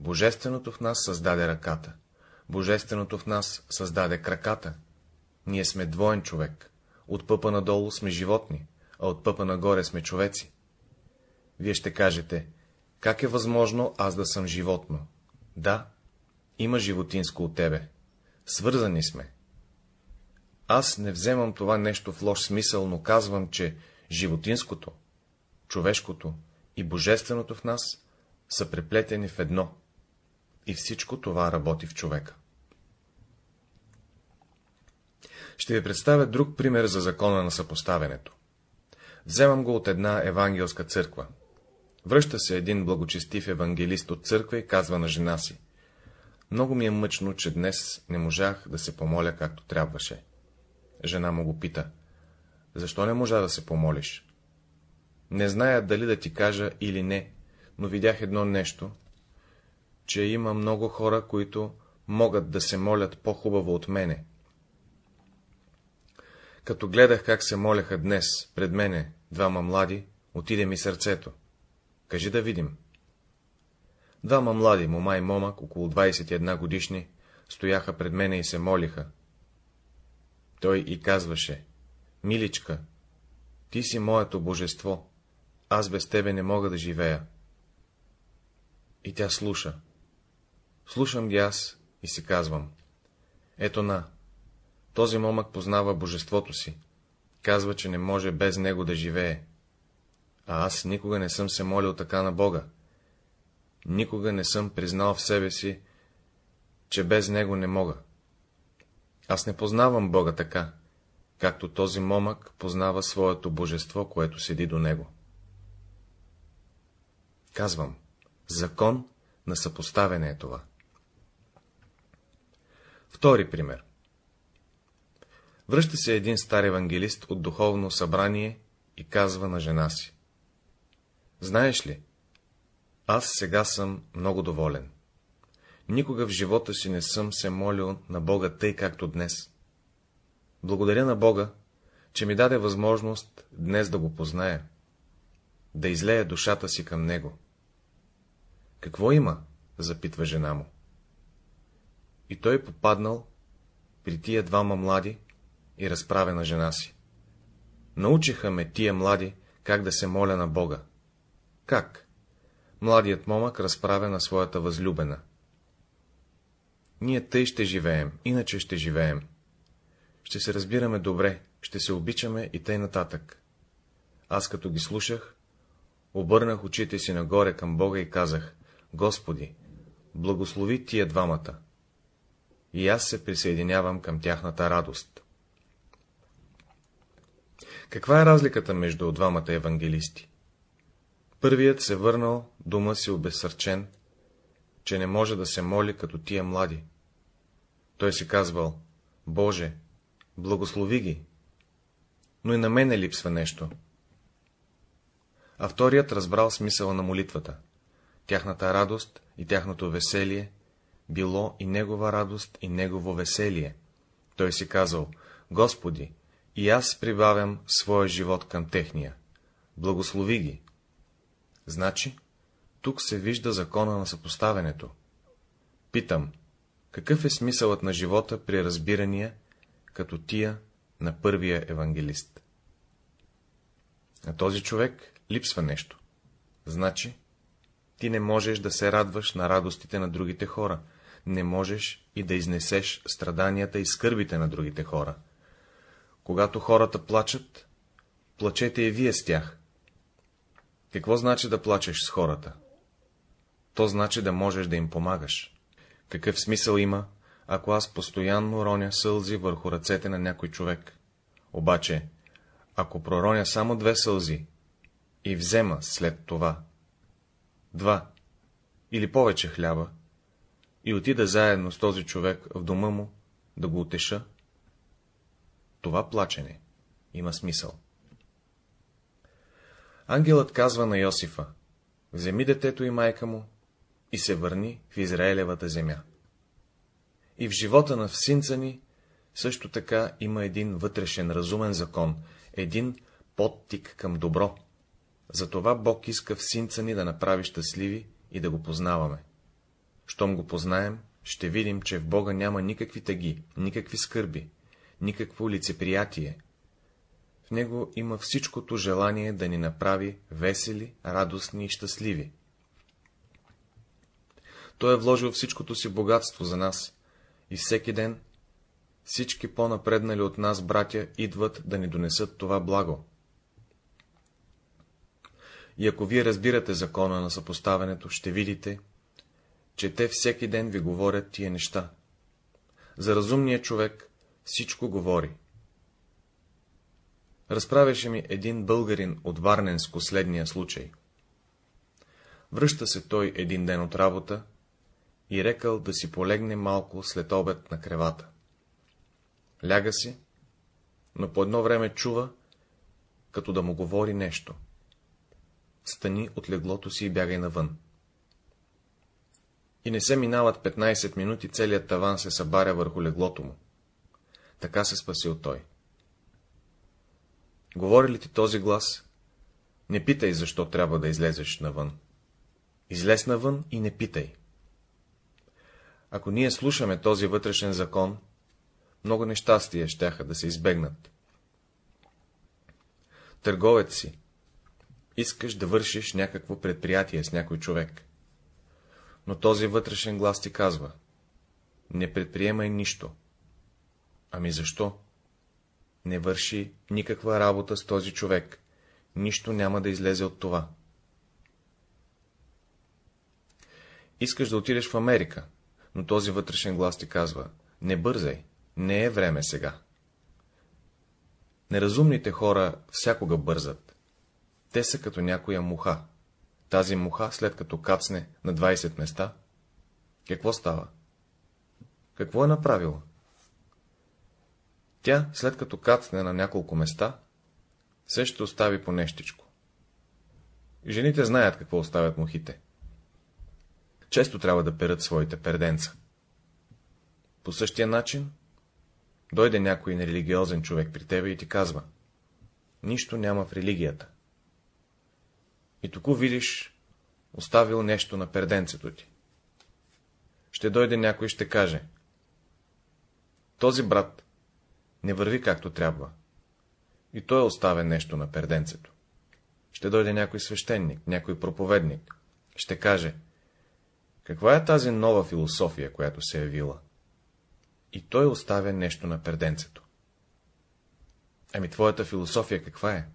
Божественото в нас създаде ръката. Божественото в нас създаде краката. Ние сме двоен човек. От пъпа надолу сме животни, а от пъпа нагоре сме човеци. Вие ще кажете, как е възможно аз да съм животно? Да, има животинско от тебе. Свързани сме. Аз не вземам това нещо в лош смисъл, но казвам, че животинското, човешкото и божественото в нас са преплетени в едно, и всичко това работи в човека. Ще ви представя друг пример за закона на съпоставянето. Вземам го от една евангелска църква. Връща се един благочестив евангелист от църква и казва на жена си. Много ми е мъчно, че днес не можах да се помоля както трябваше. Жена му го пита. Защо не можа да се помолиш? Не зная дали да ти кажа или не, но видях едно нещо, че има много хора, които могат да се молят по-хубаво от мене. Като гледах как се моляха днес пред мене двама млади, отиде ми сърцето. Кажи да видим. Двама млади, мома и момък, около 21 годишни, стояха пред мене и се молиха. Той и казваше, миличка, ти си моето божество, аз без тебе не мога да живея. И тя слуша. Слушам ги аз и си казвам. Ето на, този момък познава божеството си, казва, че не може без него да живее. А аз никога не съм се молил така на Бога. Никога не съм признал в себе си, че без него не мога. Аз не познавам Бога така, както този момък познава своето божество, което седи до него. Казвам, закон на съпоставяне е това. Втори пример. Връща се един стар евангелист от духовно събрание и казва на жена си. Знаеш ли, аз сега съм много доволен. Никога в живота си не съм се молил на Бога тъй, както днес. Благодаря на Бога, че ми даде възможност днес да го позная, да излея душата си към Него. Какво има? запитва жена му. И той попаднал при тия двама млади и разправя на жена си. Научиха ме тия млади, как да се моля на Бога. Как? Младият момък разправя на своята възлюбена. Ние тъй ще живеем, иначе ще живеем. Ще се разбираме добре, ще се обичаме и тъй нататък. Аз като ги слушах, обърнах очите си нагоре към Бога и казах, Господи, благослови тия двамата. И аз се присъединявам към тяхната радост. Каква е разликата между двамата евангелисти? Първият се върнал дома си обезсърчен, че не може да се моли като тия млади. Той си казвал, Боже, благослови ги, но и на мене липсва нещо. А вторият разбрал смисъла на молитвата. Тяхната радост и тяхното веселие било и негова радост и негово веселие. Той си казал, Господи, и аз прибавям своя живот към техния. Благослови ги. Значи, тук се вижда закона на съпоставянето. Питам, какъв е смисълът на живота при разбирания, като тия на първия евангелист? На този човек липсва нещо. Значи, ти не можеш да се радваш на радостите на другите хора, не можеш и да изнесеш страданията и скърбите на другите хора. Когато хората плачат, плачете и вие с тях. Какво значи да плачеш с хората? То значи да можеш да им помагаш. Какъв смисъл има, ако аз постоянно роня сълзи върху ръцете на някой човек? Обаче, ако пророня само две сълзи и взема след това два или повече хляба и отида заедно с този човек в дома му да го утеша, това плачене има смисъл. Ангелът казва на Йосифа, вземи детето и майка му и се върни в Израелевата земя. И в живота на всинца ни също така има един вътрешен разумен закон, един подтик към добро. Затова Бог иска всинца ни да направи щастливи и да го познаваме. Щом го познаем, ще видим, че в Бога няма никакви тъги, никакви скърби, никакво лицеприятие. В него има всичкото желание да ни направи весели, радостни и щастливи. Той е вложил всичкото си богатство за нас и всеки ден всички по-напреднали от нас братя идват да ни донесат това благо. И ако вие разбирате закона на съпоставянето, ще видите, че те всеки ден ви говорят тия неща. За разумния човек всичко говори. Разправяше ми един българин от Варненско следния случай. Връща се той един ден от работа и рекал да си полегне малко след обед на кревата. Ляга си, но по едно време чува, като да му говори нещо. Стани от леглото си и бягай навън. И не се минават 15 минути, целият таван се събаря върху леглото му. Така се спасил той. Говори ли ти този глас? Не питай, защо трябва да излезеш навън. Излез навън и не питай. Ако ние слушаме този вътрешен закон, много нещастия щяха да се избегнат. Търговец си. Искаш да вършиш някакво предприятие с някой човек. Но този вътрешен глас ти казва. Не предприемай нищо. Ами защо? Не върши никаква работа с този човек. Нищо няма да излезе от това. Искаш да отидеш в Америка, но този вътрешен глас ти казва, не бързай, не е време сега. Неразумните хора всякога бързат. Те са като някоя муха. Тази муха, след като кацне на 20 места, какво става? Какво е направила? Тя, след като кацне на няколко места, се ще остави по нещичко. Жените знаят какво оставят мухите. Често трябва да перат своите перденца. По същия начин, дойде някой нерелигиозен човек при тебе и ти казва, нищо няма в религията. И току видиш, оставил нещо на перденцето ти. Ще дойде някой и ще каже, този брат не върви както трябва. И той оставя нещо на перденцето. Ще дойде някой свещеник, някой проповедник. Ще каже, каква е тази нова философия, която се е явила? И той оставя нещо на перденцето. Ами твоята философия каква е?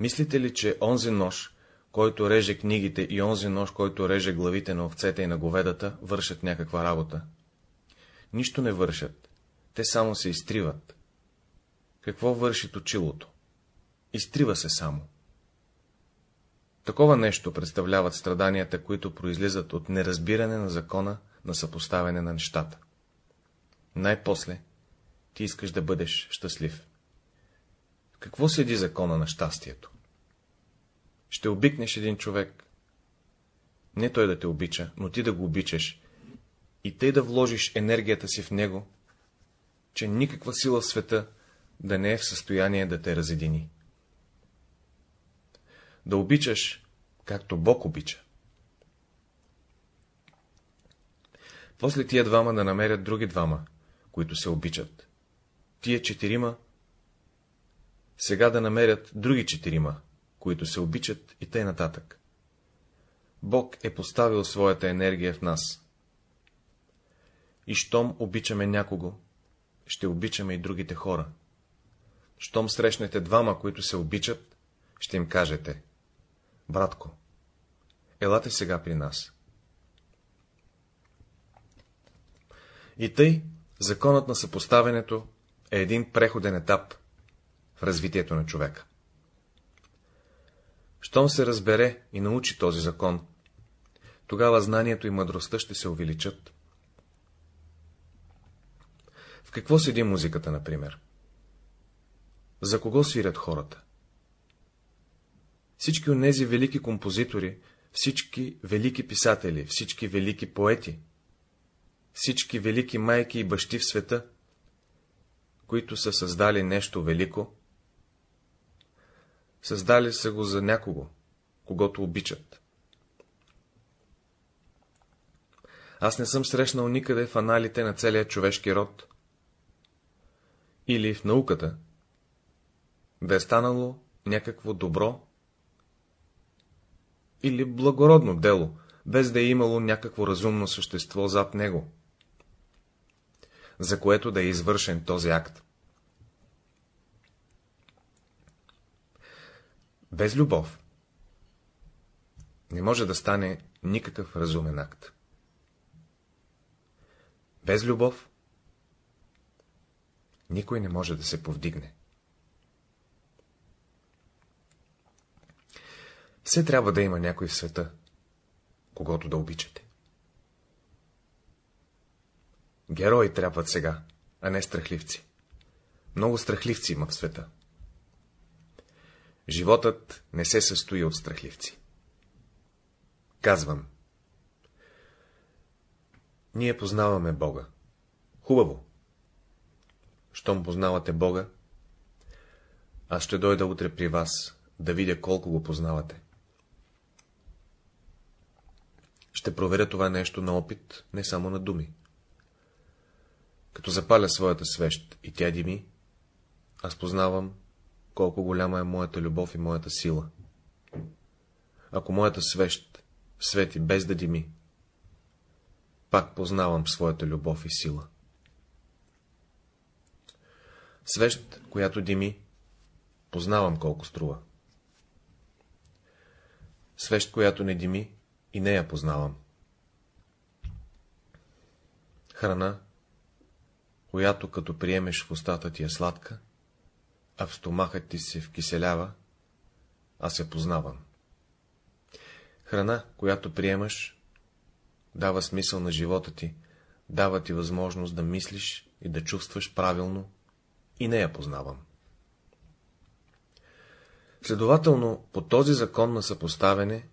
Мислите ли, че онзи нож, който реже книгите и онзи нож, който реже главите на овцете и на говедата, вършат някаква работа? Нищо не вършат. Те само се изтриват. Какво върши точилото? Изтрива се само. Такова нещо представляват страданията, които произлизат от неразбиране на закона на съпоставяне на нещата. Най-после ти искаш да бъдеш щастлив. Какво седи закона на щастието? Ще обикнеш един човек, не той да те обича, но ти да го обичаш, и тъй да вложиш енергията си в него, че никаква сила в света да не е в състояние да те разедини. Да обичаш, както Бог обича. После тия двама да намерят други двама, които се обичат. Тия четирима сега да намерят други четирима, които се обичат и тъй нататък. Бог е поставил своята енергия в нас. И щом обичаме някого, ще обичаме и другите хора. Щом срещнете двама, които се обичат, ще им кажете, братко, елате сега при нас. И тъй, законът на съпоставянето е един преходен етап в развитието на човека. Щом се разбере и научи този закон, тогава знанието и мъдростта ще се увеличат. В какво седи музиката, например? За кого свирят хората? Всички онези велики композитори, всички велики писатели, всички велики поети, всички велики майки и бащи в света, които са създали нещо велико, създали са го за някого, когато обичат. Аз не съм срещнал никъде в аналите на целия човешки род или в науката, да е станало някакво добро или благородно дело, без да е имало някакво разумно същество зад него за което да е извършен този акт. Без любов не може да стане никакъв разумен акт. Без любов никой не може да се повдигне. Все трябва да има някой в света, когато да обичате. Герои трябват сега, а не страхливци. Много страхливци има в света. Животът не се състои от страхливци. Казвам. Ние познаваме Бога. Хубаво. Щом познавате Бога, аз ще дойда утре при вас, да видя колко го познавате. Ще проверя това нещо на опит, не само на думи. Като запаля своята свещ и тя дими, аз познавам колко голяма е моята любов и моята сила. Ако моята свещ свети без да дими, пак познавам своята любов и сила. Свещ, която дими, познавам колко струва. Свещ, която не дими, и нея познавам. Храна, която като приемеш в устата ти е сладка, а в стомахът ти се вкиселява, аз я познавам. Храна, която приемаш, дава смисъл на живота ти, дава ти възможност да мислиш и да чувстваш правилно, и нея познавам. Следователно, по този закон на съпоставяне,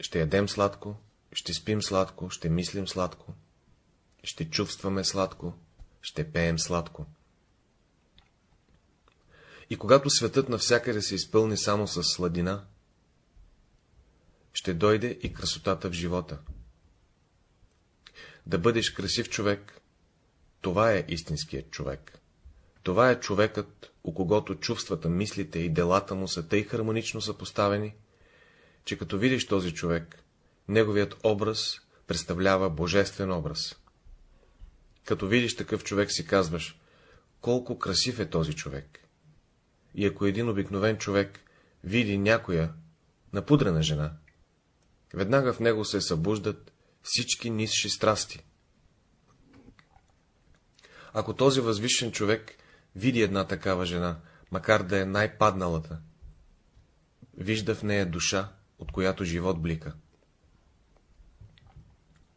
ще ядем сладко, ще спим сладко, ще мислим сладко, ще чувстваме сладко, ще пеем сладко. И когато светът навсякъде се изпълни само с сладина, ще дойде и красотата в живота. Да бъдеш красив човек, това е истинският човек. Това е човекът, у когото чувствата, мислите и делата му са тъй хармонично съпоставени, че като видиш този човек, неговият образ представлява божествен образ. Като видиш такъв човек си казваш, колко красив е този човек. И ако един обикновен човек види някоя напудрена жена, веднага в него се събуждат всички нисши страсти. Ако този възвишен човек види една такава жена, макар да е най-падналата, вижда в нея душа, от която живот блика.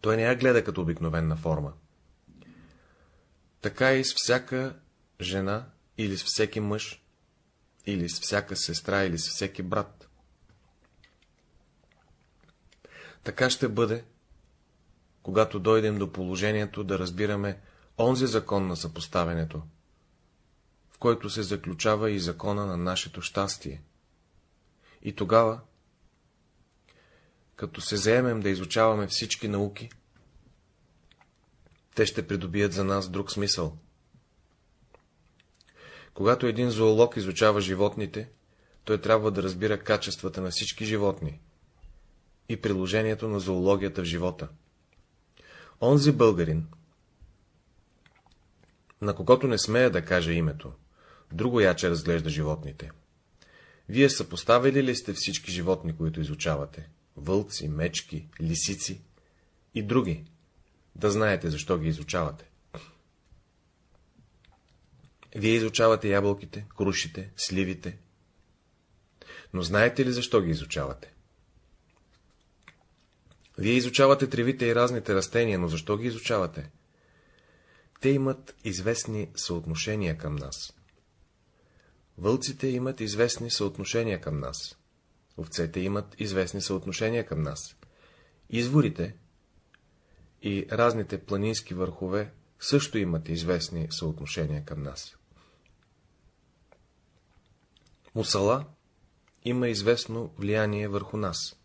Той не я гледа като обикновена форма. Така и с всяка жена, или с всеки мъж, или с всяка сестра, или с всеки брат. Така ще бъде, когато дойдем до положението да разбираме онзи закон на съпоставянето, който се заключава и закона на нашето щастие. И тогава като се заемем да изучаваме всички науки, те ще придобият за нас друг смисъл. Когато един зоолог изучава животните, той трябва да разбира качествата на всички животни и приложението на зоологията в живота. Онзи българин, на когото не смея да каже името, друго яче разглежда животните. Вие съпоставили ли сте всички животни, които изучавате? вълци, мечки, лисици и други, да знаете защо ги изучавате. Вие изучавате ябълките, крушите, сливите, но знаете ли защо ги изучавате? Вие изучавате тревите и разните растения, но защо ги изучавате? Те имат известни съотношения към нас. Вълците имат известни съотношения към нас. Овцете имат известни съотношения към нас. Изворите и разните планински върхове също имат известни съотношения към нас. Мусала има известно влияние върху нас.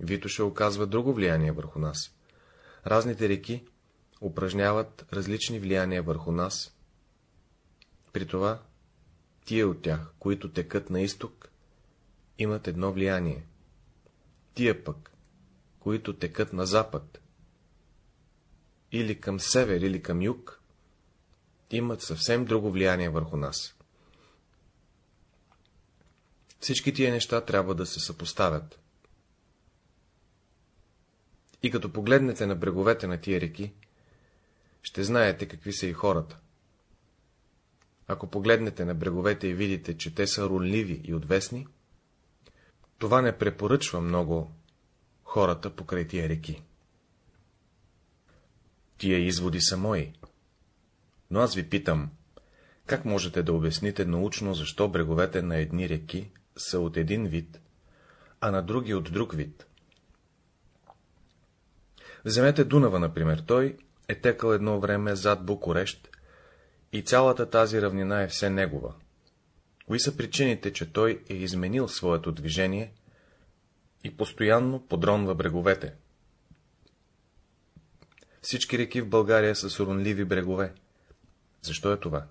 Витоша оказва друго влияние върху нас. Разните реки упражняват различни влияния върху нас. При това, тия от тях, които текат на изток, имат едно влияние. Тия пък, които текат на запад, или към север, или към юг, имат съвсем друго влияние върху нас. Всички тия неща трябва да се съпоставят. И като погледнете на бреговете на тия реки, ще знаете какви са и хората. Ако погледнете на бреговете и видите, че те са рунливи и отвесни, това не препоръчва много хората покрай тия реки. Тия изводи са мои. Но аз ви питам, как можете да обясните научно, защо бреговете на едни реки са от един вид, а на други от друг вид? Вземете Дунава, например. Той е текал едно време зад Букурещ и цялата тази равнина е все негова. Кои са причините, че той е изменил своето движение и постоянно подронва бреговете? Всички реки в България са с брегове. Защо е това?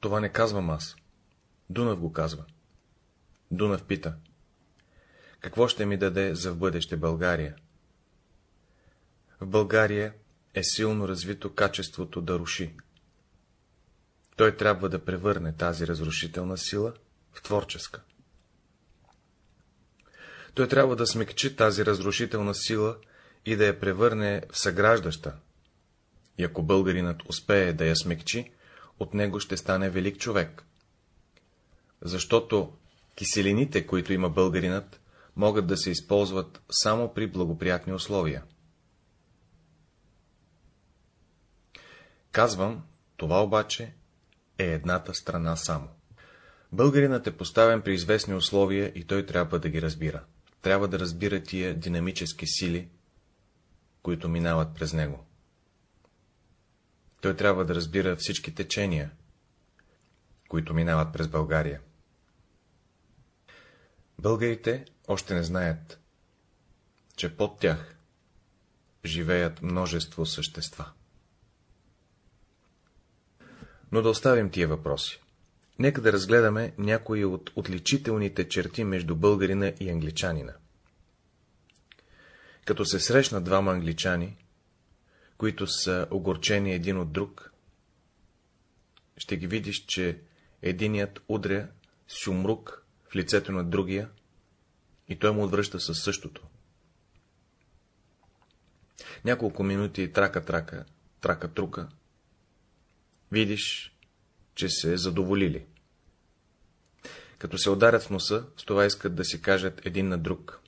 Това не казвам аз. Дунав го казва. Дунав пита. Какво ще ми даде за в бъдеще България? В България е силно развито качеството да руши. Той трябва да превърне тази разрушителна сила в творческа. Той трябва да смекчи тази разрушителна сила и да я превърне в съграждаща. И ако българинът успее да я смекчи, от него ще стане велик човек. Защото киселините, които има българинът, могат да се използват само при благоприятни условия. Казвам, това обаче е едната страна само. Българинът е поставен при известни условия и той трябва да ги разбира. Трябва да разбира тия динамически сили, които минават през него. Той трябва да разбира всички течения, които минават през България. Българите още не знаят, че под тях живеят множество същества. Но да оставим тия въпроси. Нека да разгледаме някои от отличителните черти между българина и англичанина. Като се срещнат двама англичани, които са огорчени един от друг, ще ги видиш, че единият удря с умрук в лицето на другия и той му отвръща със същото. Няколко минути трака-трака, трака-трука, видиш, че се задоволили. Като се ударят в носа, с това искат да си кажат един на друг.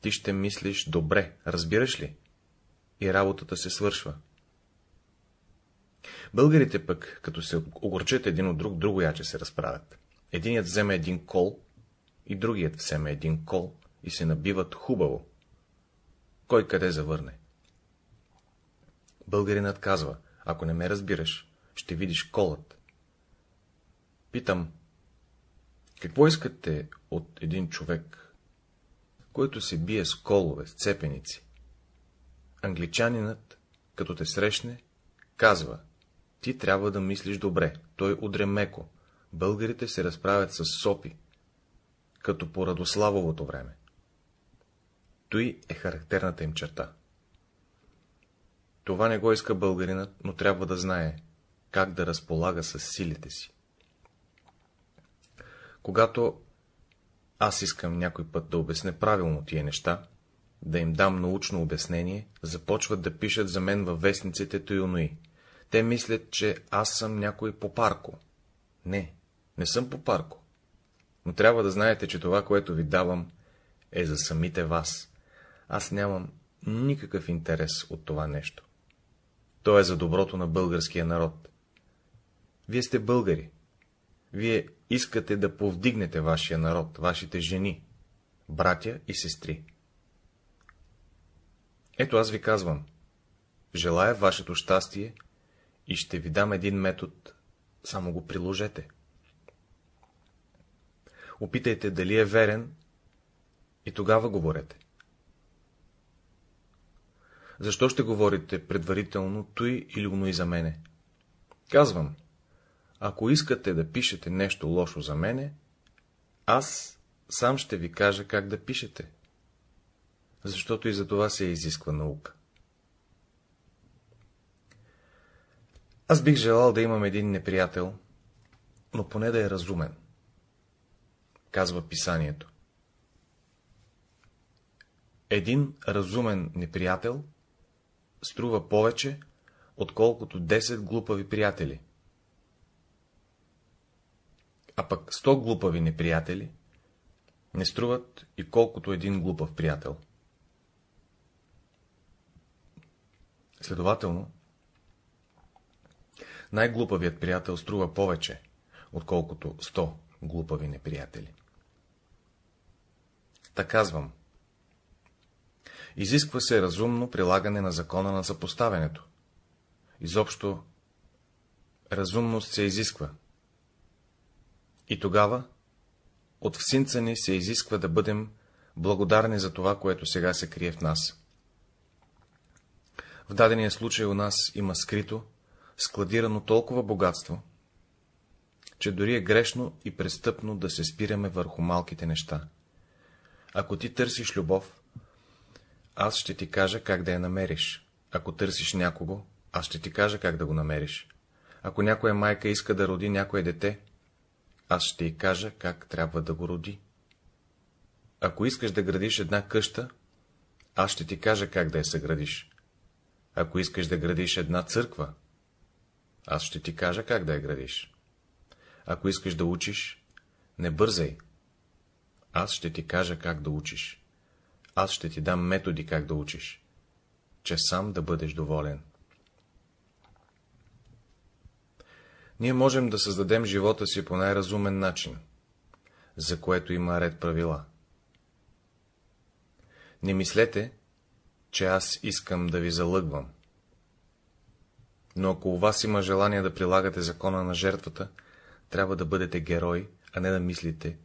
Ти ще мислиш добре, разбираш ли? И работата се свършва. Българите пък, като се огорчат един от друг, друго яче се разправят. Единият вземе един кол и другият вземе един кол и се набиват хубаво. Кой къде завърне? Българинът казва, ако не ме разбираш, ще видиш колът. Питам, какво искате от един човек, който се бие с колове, с цепеници? Англичанинът, като те срещне, казва, ти трябва да мислиш добре, той удре меко, българите се разправят с сопи, като по Радославовото време. Той е характерната им черта. Това не го иска българинът, но трябва да знае, как да разполага с силите си. Когато аз искам някой път да обясня правилно тия неща, да им дам научно обяснение, започват да пишат за мен във вестниците Туюнуи. Те мислят, че аз съм някой попарко. Не, не съм попарко. Но трябва да знаете, че това, което ви давам, е за самите вас. Аз нямам никакъв интерес от това нещо. То е за доброто на българския народ. Вие сте българи. Вие искате да повдигнете вашия народ, вашите жени, братя и сестри. Ето аз ви казвам, желая вашето щастие и ще ви дам един метод, само го приложете. Опитайте дали е верен и тогава говорете. Защо ще говорите предварително той или уно и за мене? Казвам, ако искате да пишете нещо лошо за мене, аз сам ще ви кажа как да пишете, защото и за това се изисква наука. Аз бих желал да имам един неприятел, но поне да е разумен, казва писанието. Един разумен неприятел струва повече, отколкото 10 глупави приятели. А пък 100 глупави неприятели не струват и колкото един глупав приятел. Следователно, най-глупавият приятел струва повече, отколкото 100 глупави неприятели. Та казвам. Изисква се разумно прилагане на закона на съпоставянето. Изобщо, разумност се изисква. И тогава, от всинца ни се изисква да бъдем благодарни за това, което сега се крие в нас. В дадения случай у нас има скрито, складирано толкова богатство, че дори е грешно и престъпно да се спираме върху малките неща. Ако ти търсиш любов, аз ще ти кажа как да я намериш. Ако търсиш някого, аз ще ти кажа как да го намериш. Ако някоя майка иска да роди някое дете, аз ще й кажа как трябва да го роди. Ако искаш да градиш една къща, аз ще ти кажа как да я съградиш. Ако искаш да градиш една църква, аз ще ти кажа как да я градиш. Ако искаш да учиш, не бързай. Аз ще ти кажа как да учиш. Аз ще ти дам методи как да учиш, че сам да бъдеш доволен. Ние можем да създадем живота си по най-разумен начин, за което има ред правила. Не мислете, че аз искам да ви залъгвам. Но ако у вас има желание да прилагате закона на жертвата, трябва да бъдете герой, а не да мислите,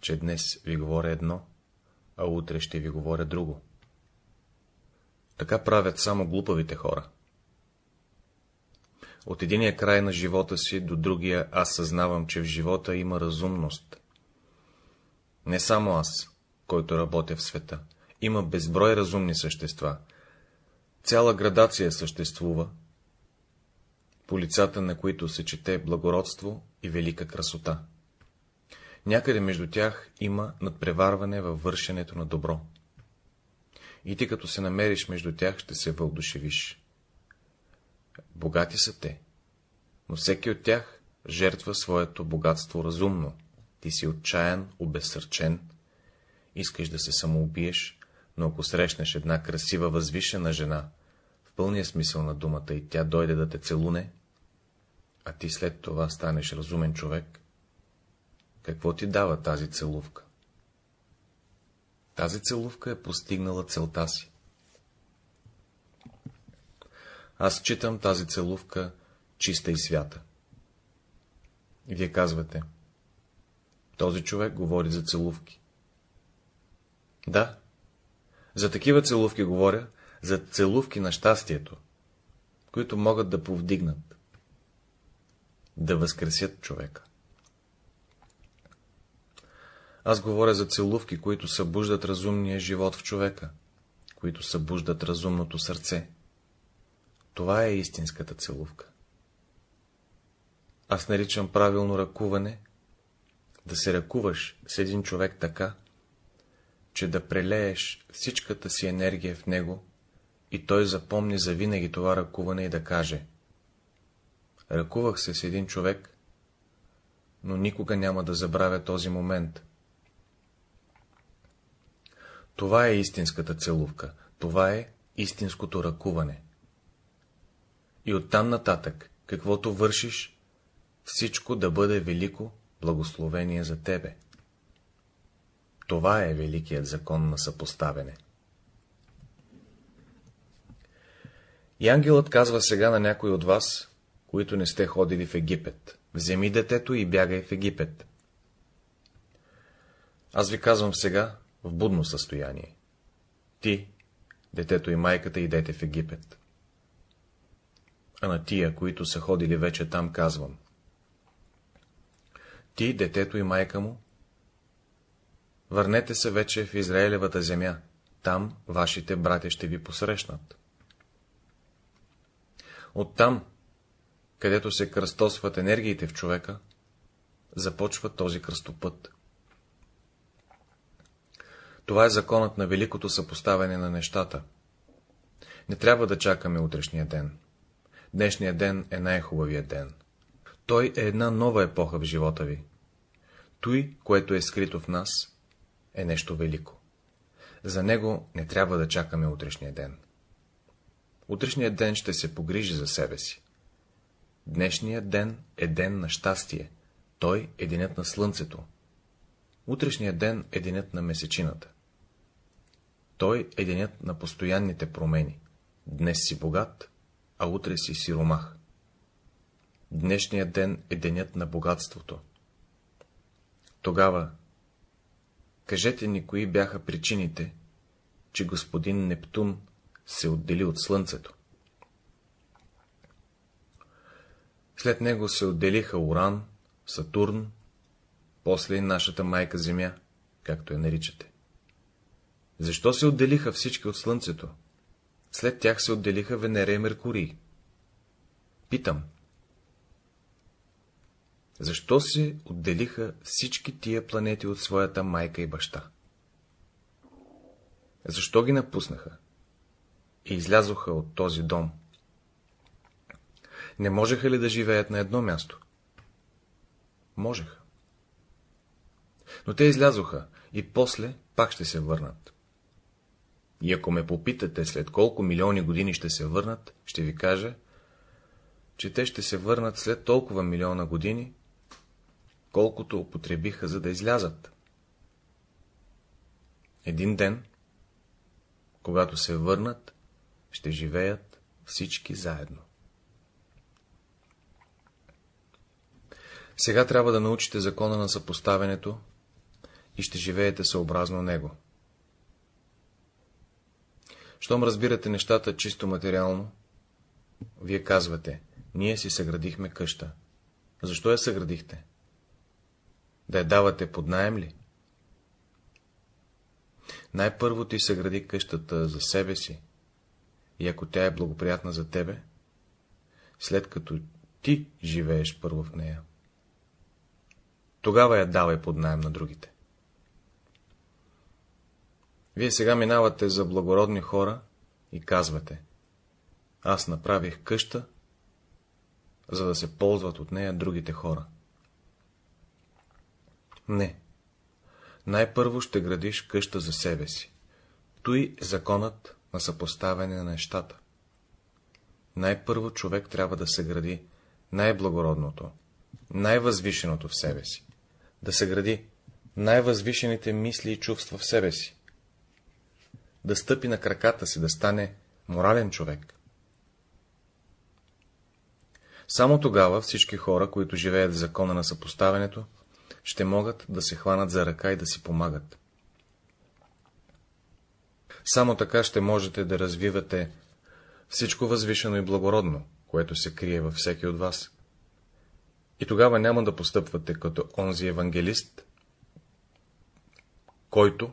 че днес ви говоря едно, а утре ще ви говоря друго. Така правят само глупавите хора. От единия край на живота си до другия аз съзнавам, че в живота има разумност. Не само аз, който работя в света. Има безброй разумни същества. Цяла градация съществува, по лицата на които се чете благородство и велика красота. Някъде между тях има надпреварване във вършенето на добро. И ти като се намериш между тях, ще се вълдушевиш. Богати са те, но всеки от тях жертва своето богатство разумно. Ти си отчаян, обезсърчен, искаш да се самоубиеш, но ако срещнеш една красива, възвишена жена, в пълния смисъл на думата, и тя дойде да те целуне, а ти след това станеш разумен човек, какво ти дава тази целувка? Тази целувка е постигнала целта си. Аз читам тази целувка чиста и свята. Вие казвате, този човек говори за целувки. Да, за такива целувки говоря, за целувки на щастието, които могат да повдигнат, да възкресят човека. Аз говоря за целувки, които събуждат разумния живот в човека, които събуждат разумното сърце. Това е истинската целувка. Аз наричам правилно ръкуване, да се ръкуваш с един човек така, че да прелееш всичката си енергия в него и той запомни завинаги това ръкуване и да каже Ръкувах се с един човек, но никога няма да забравя този момент. Това е истинската целувка, това е истинското ръкуване. И оттам нататък, каквото вършиш, всичко да бъде велико благословение за тебе. Това е великият закон на съпоставяне. И ангелът казва сега на някой от вас, които не сте ходили в Египет. Вземи детето и бягай в Египет. Аз ви казвам сега в будно състояние. Ти, детето и майката, идете в Египет. А на тия, които са ходили вече там, казвам. Ти, детето и майка му, върнете се вече в Израелевата земя, там вашите братя ще ви посрещнат. Оттам, където се кръстосват енергиите в човека, започва този кръстопът. Това е законът на великото съпоставяне на нещата. Не трябва да чакаме утрешния ден. Днешният ден е най-хубавият ден. Той е една нова епоха в живота ви. Той, което е скрито в нас, е нещо велико. За него не трябва да чакаме утрешния ден. Утрешният ден ще се погрижи за себе си. Днешният ден е ден на щастие. Той е денят на слънцето. Утрешният ден е денят на месечината. Той е денят на постоянните промени. Днес си богат, а утре си сиромах. Днешният ден е денят на богатството. Тогава, кажете ни, кои бяха причините, че господин Нептун се отдели от Слънцето. След него се отделиха Уран, Сатурн, после и нашата майка Земя, както я наричате. Защо се отделиха всички от Слънцето? След тях се отделиха Венера и Меркурий. Питам. Защо се отделиха всички тия планети от своята майка и баща? Защо ги напуснаха? И излязоха от този дом. Не можеха ли да живеят на едно място? Можеха. Но те излязоха и после пак ще се върнат. И ако ме попитате след колко милиони години ще се върнат, ще ви кажа, че те ще се върнат след толкова милиона години, колкото употребиха, за да излязат. Един ден, когато се върнат, ще живеят всички заедно. Сега трябва да научите закона на съпоставянето и ще живеете съобразно него. Щом разбирате нещата чисто материално, вие казвате, ние си съградихме къща. Защо я съградихте? Да я давате под найем ли? Най-първо ти съгради къщата за себе си, и ако тя е благоприятна за тебе, след като ти живееш първо в нея, тогава я давай под найем на другите. Вие сега минавате за благородни хора и казвате, аз направих къща, за да се ползват от нея другите хора. Не. Най-първо ще градиш къща за себе си. Той е законът на съпоставяне на нещата. Най-първо човек трябва да се гради най-благородното, най-възвишеното в себе си, да се гради най-възвишените мисли и чувства в себе си, да стъпи на краката си, да стане морален човек. Само тогава всички хора, които живеят в закона на съпоставянето, ще могат да се хванат за ръка и да си помагат. Само така ще можете да развивате всичко възвишено и благородно, което се крие във всеки от вас. И тогава няма да постъпвате като онзи евангелист, който,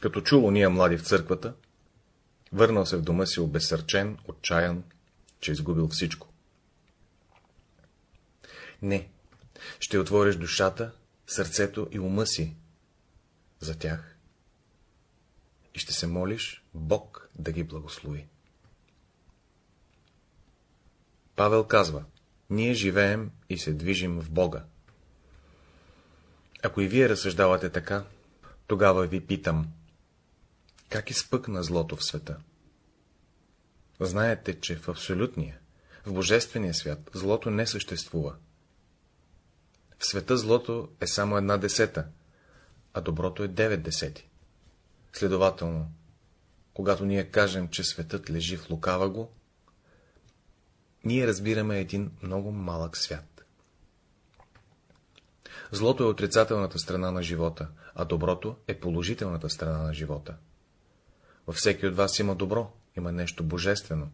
като чул уния млади в църквата, върнал се в дома си обесърчен, отчаян, че изгубил всичко. Не, ще отвориш душата, сърцето и ума си за тях и ще се молиш Бог да ги благослови. Павел казва, ние живеем и се движим в Бога. Ако и вие разсъждавате така, тогава ви питам, как изпъкна злото в света? Знаете, че в абсолютния, в божествения свят, злото не съществува. В света злото е само една десета, а доброто е девет десети. Следователно, когато ние кажем, че светът лежи в лукава го, ние разбираме един много малък свят. Злото е отрицателната страна на живота, а доброто е положителната страна на живота. Във всеки от вас има добро, има нещо божествено.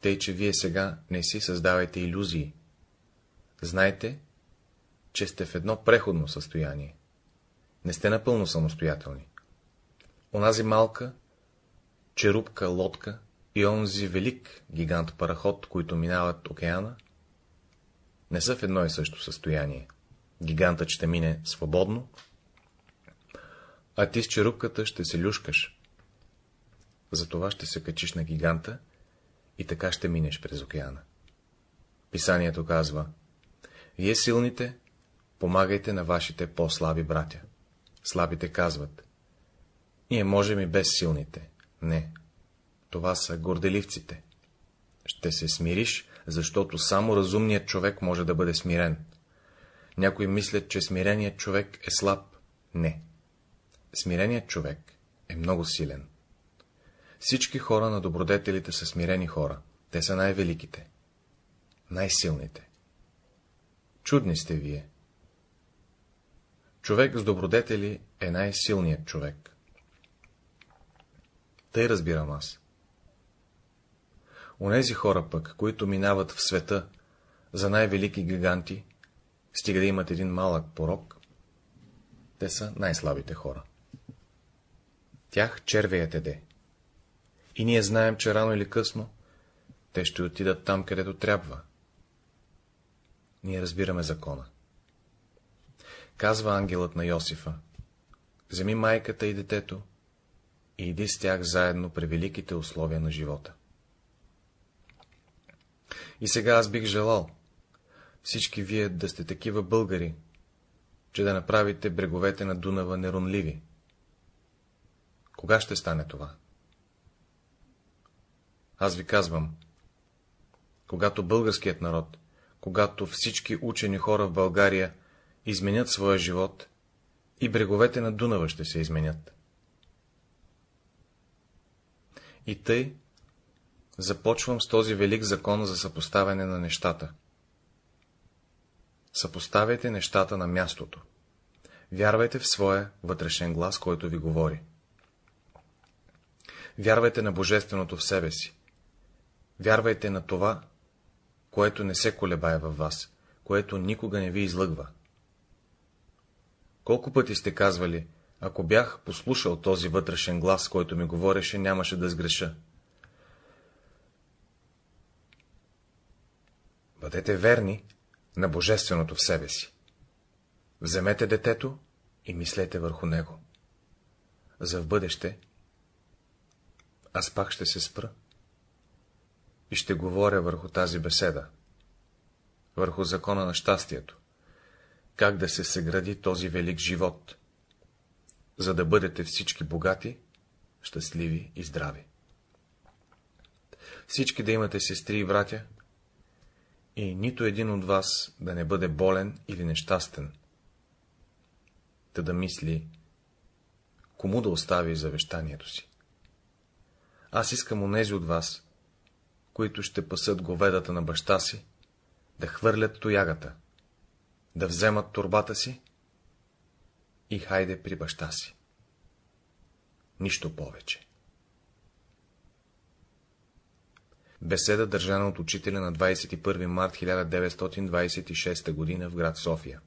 Тъй, че вие сега не си създавайте иллюзии. Знайте, че сте в едно преходно състояние. Не сте напълно самостоятелни. Онази малка, черупка лодка и онзи велик гигант параход, които минават океана, не са в едно и също състояние. Гигантът ще мине свободно, а ти с черупката ще се люшкаш. Затова ще се качиш на гиганта и така ще минеш през океана. Писанието казва, вие силните, помагайте на вашите по-слаби братя. Слабите казват, ние можем и без силните. Не, това са горделивците. Ще се смириш, защото само разумният човек може да бъде смирен. Някои мислят, че смиреният човек е слаб. Не. Смиреният човек е много силен. Всички хора на добродетелите са смирени хора. Те са най-великите. Най-силните. Чудни сте вие. Човек с добродетели е най-силният човек. Тъй разбирам аз. Онези хора пък, които минават в света за най-велики гиганти, стига да имат един малък порок, те са най-слабите хора. Тях червеят еде. И ние знаем, че рано или късно те ще отидат там, където трябва. Ние разбираме закона. Казва ангелът на Йосифа, вземи майката и детето и иди с тях заедно при великите условия на живота. И сега аз бих желал всички вие да сте такива българи, че да направите бреговете на Дунава неронливи. Кога ще стане това? Аз ви казвам, когато българският народ, когато всички учени хора в България изменят своя живот, и бреговете на Дунава ще се изменят. И тъй започвам с този велик закон за съпоставяне на нещата. Съпоставяйте нещата на мястото. Вярвайте в своя вътрешен глас, който ви говори. Вярвайте на Божественото в себе си. Вярвайте на това, което не се колебае във вас, което никога не ви излъгва. Колко пъти сте казвали, ако бях послушал този вътрешен глас, който ми говореше, нямаше да сгреша. Бъдете верни на Божественото в себе си. Вземете детето и мислете върху него. За в бъдеще аз пак ще се спра и ще говоря върху тази беседа, върху закона на щастието, как да се съгради този велик живот, за да бъдете всички богати, щастливи и здрави. Всички да имате сестри и братя, и нито един от вас да не бъде болен или нещастен, да да мисли, кому да остави завещанието си. Аз искам онези от вас, които ще пасат говедата на баща си, да хвърлят тоягата, да вземат турбата си и хайде при баща си. Нищо повече. Беседа държана от учителя на 21 март 1926 г. в град София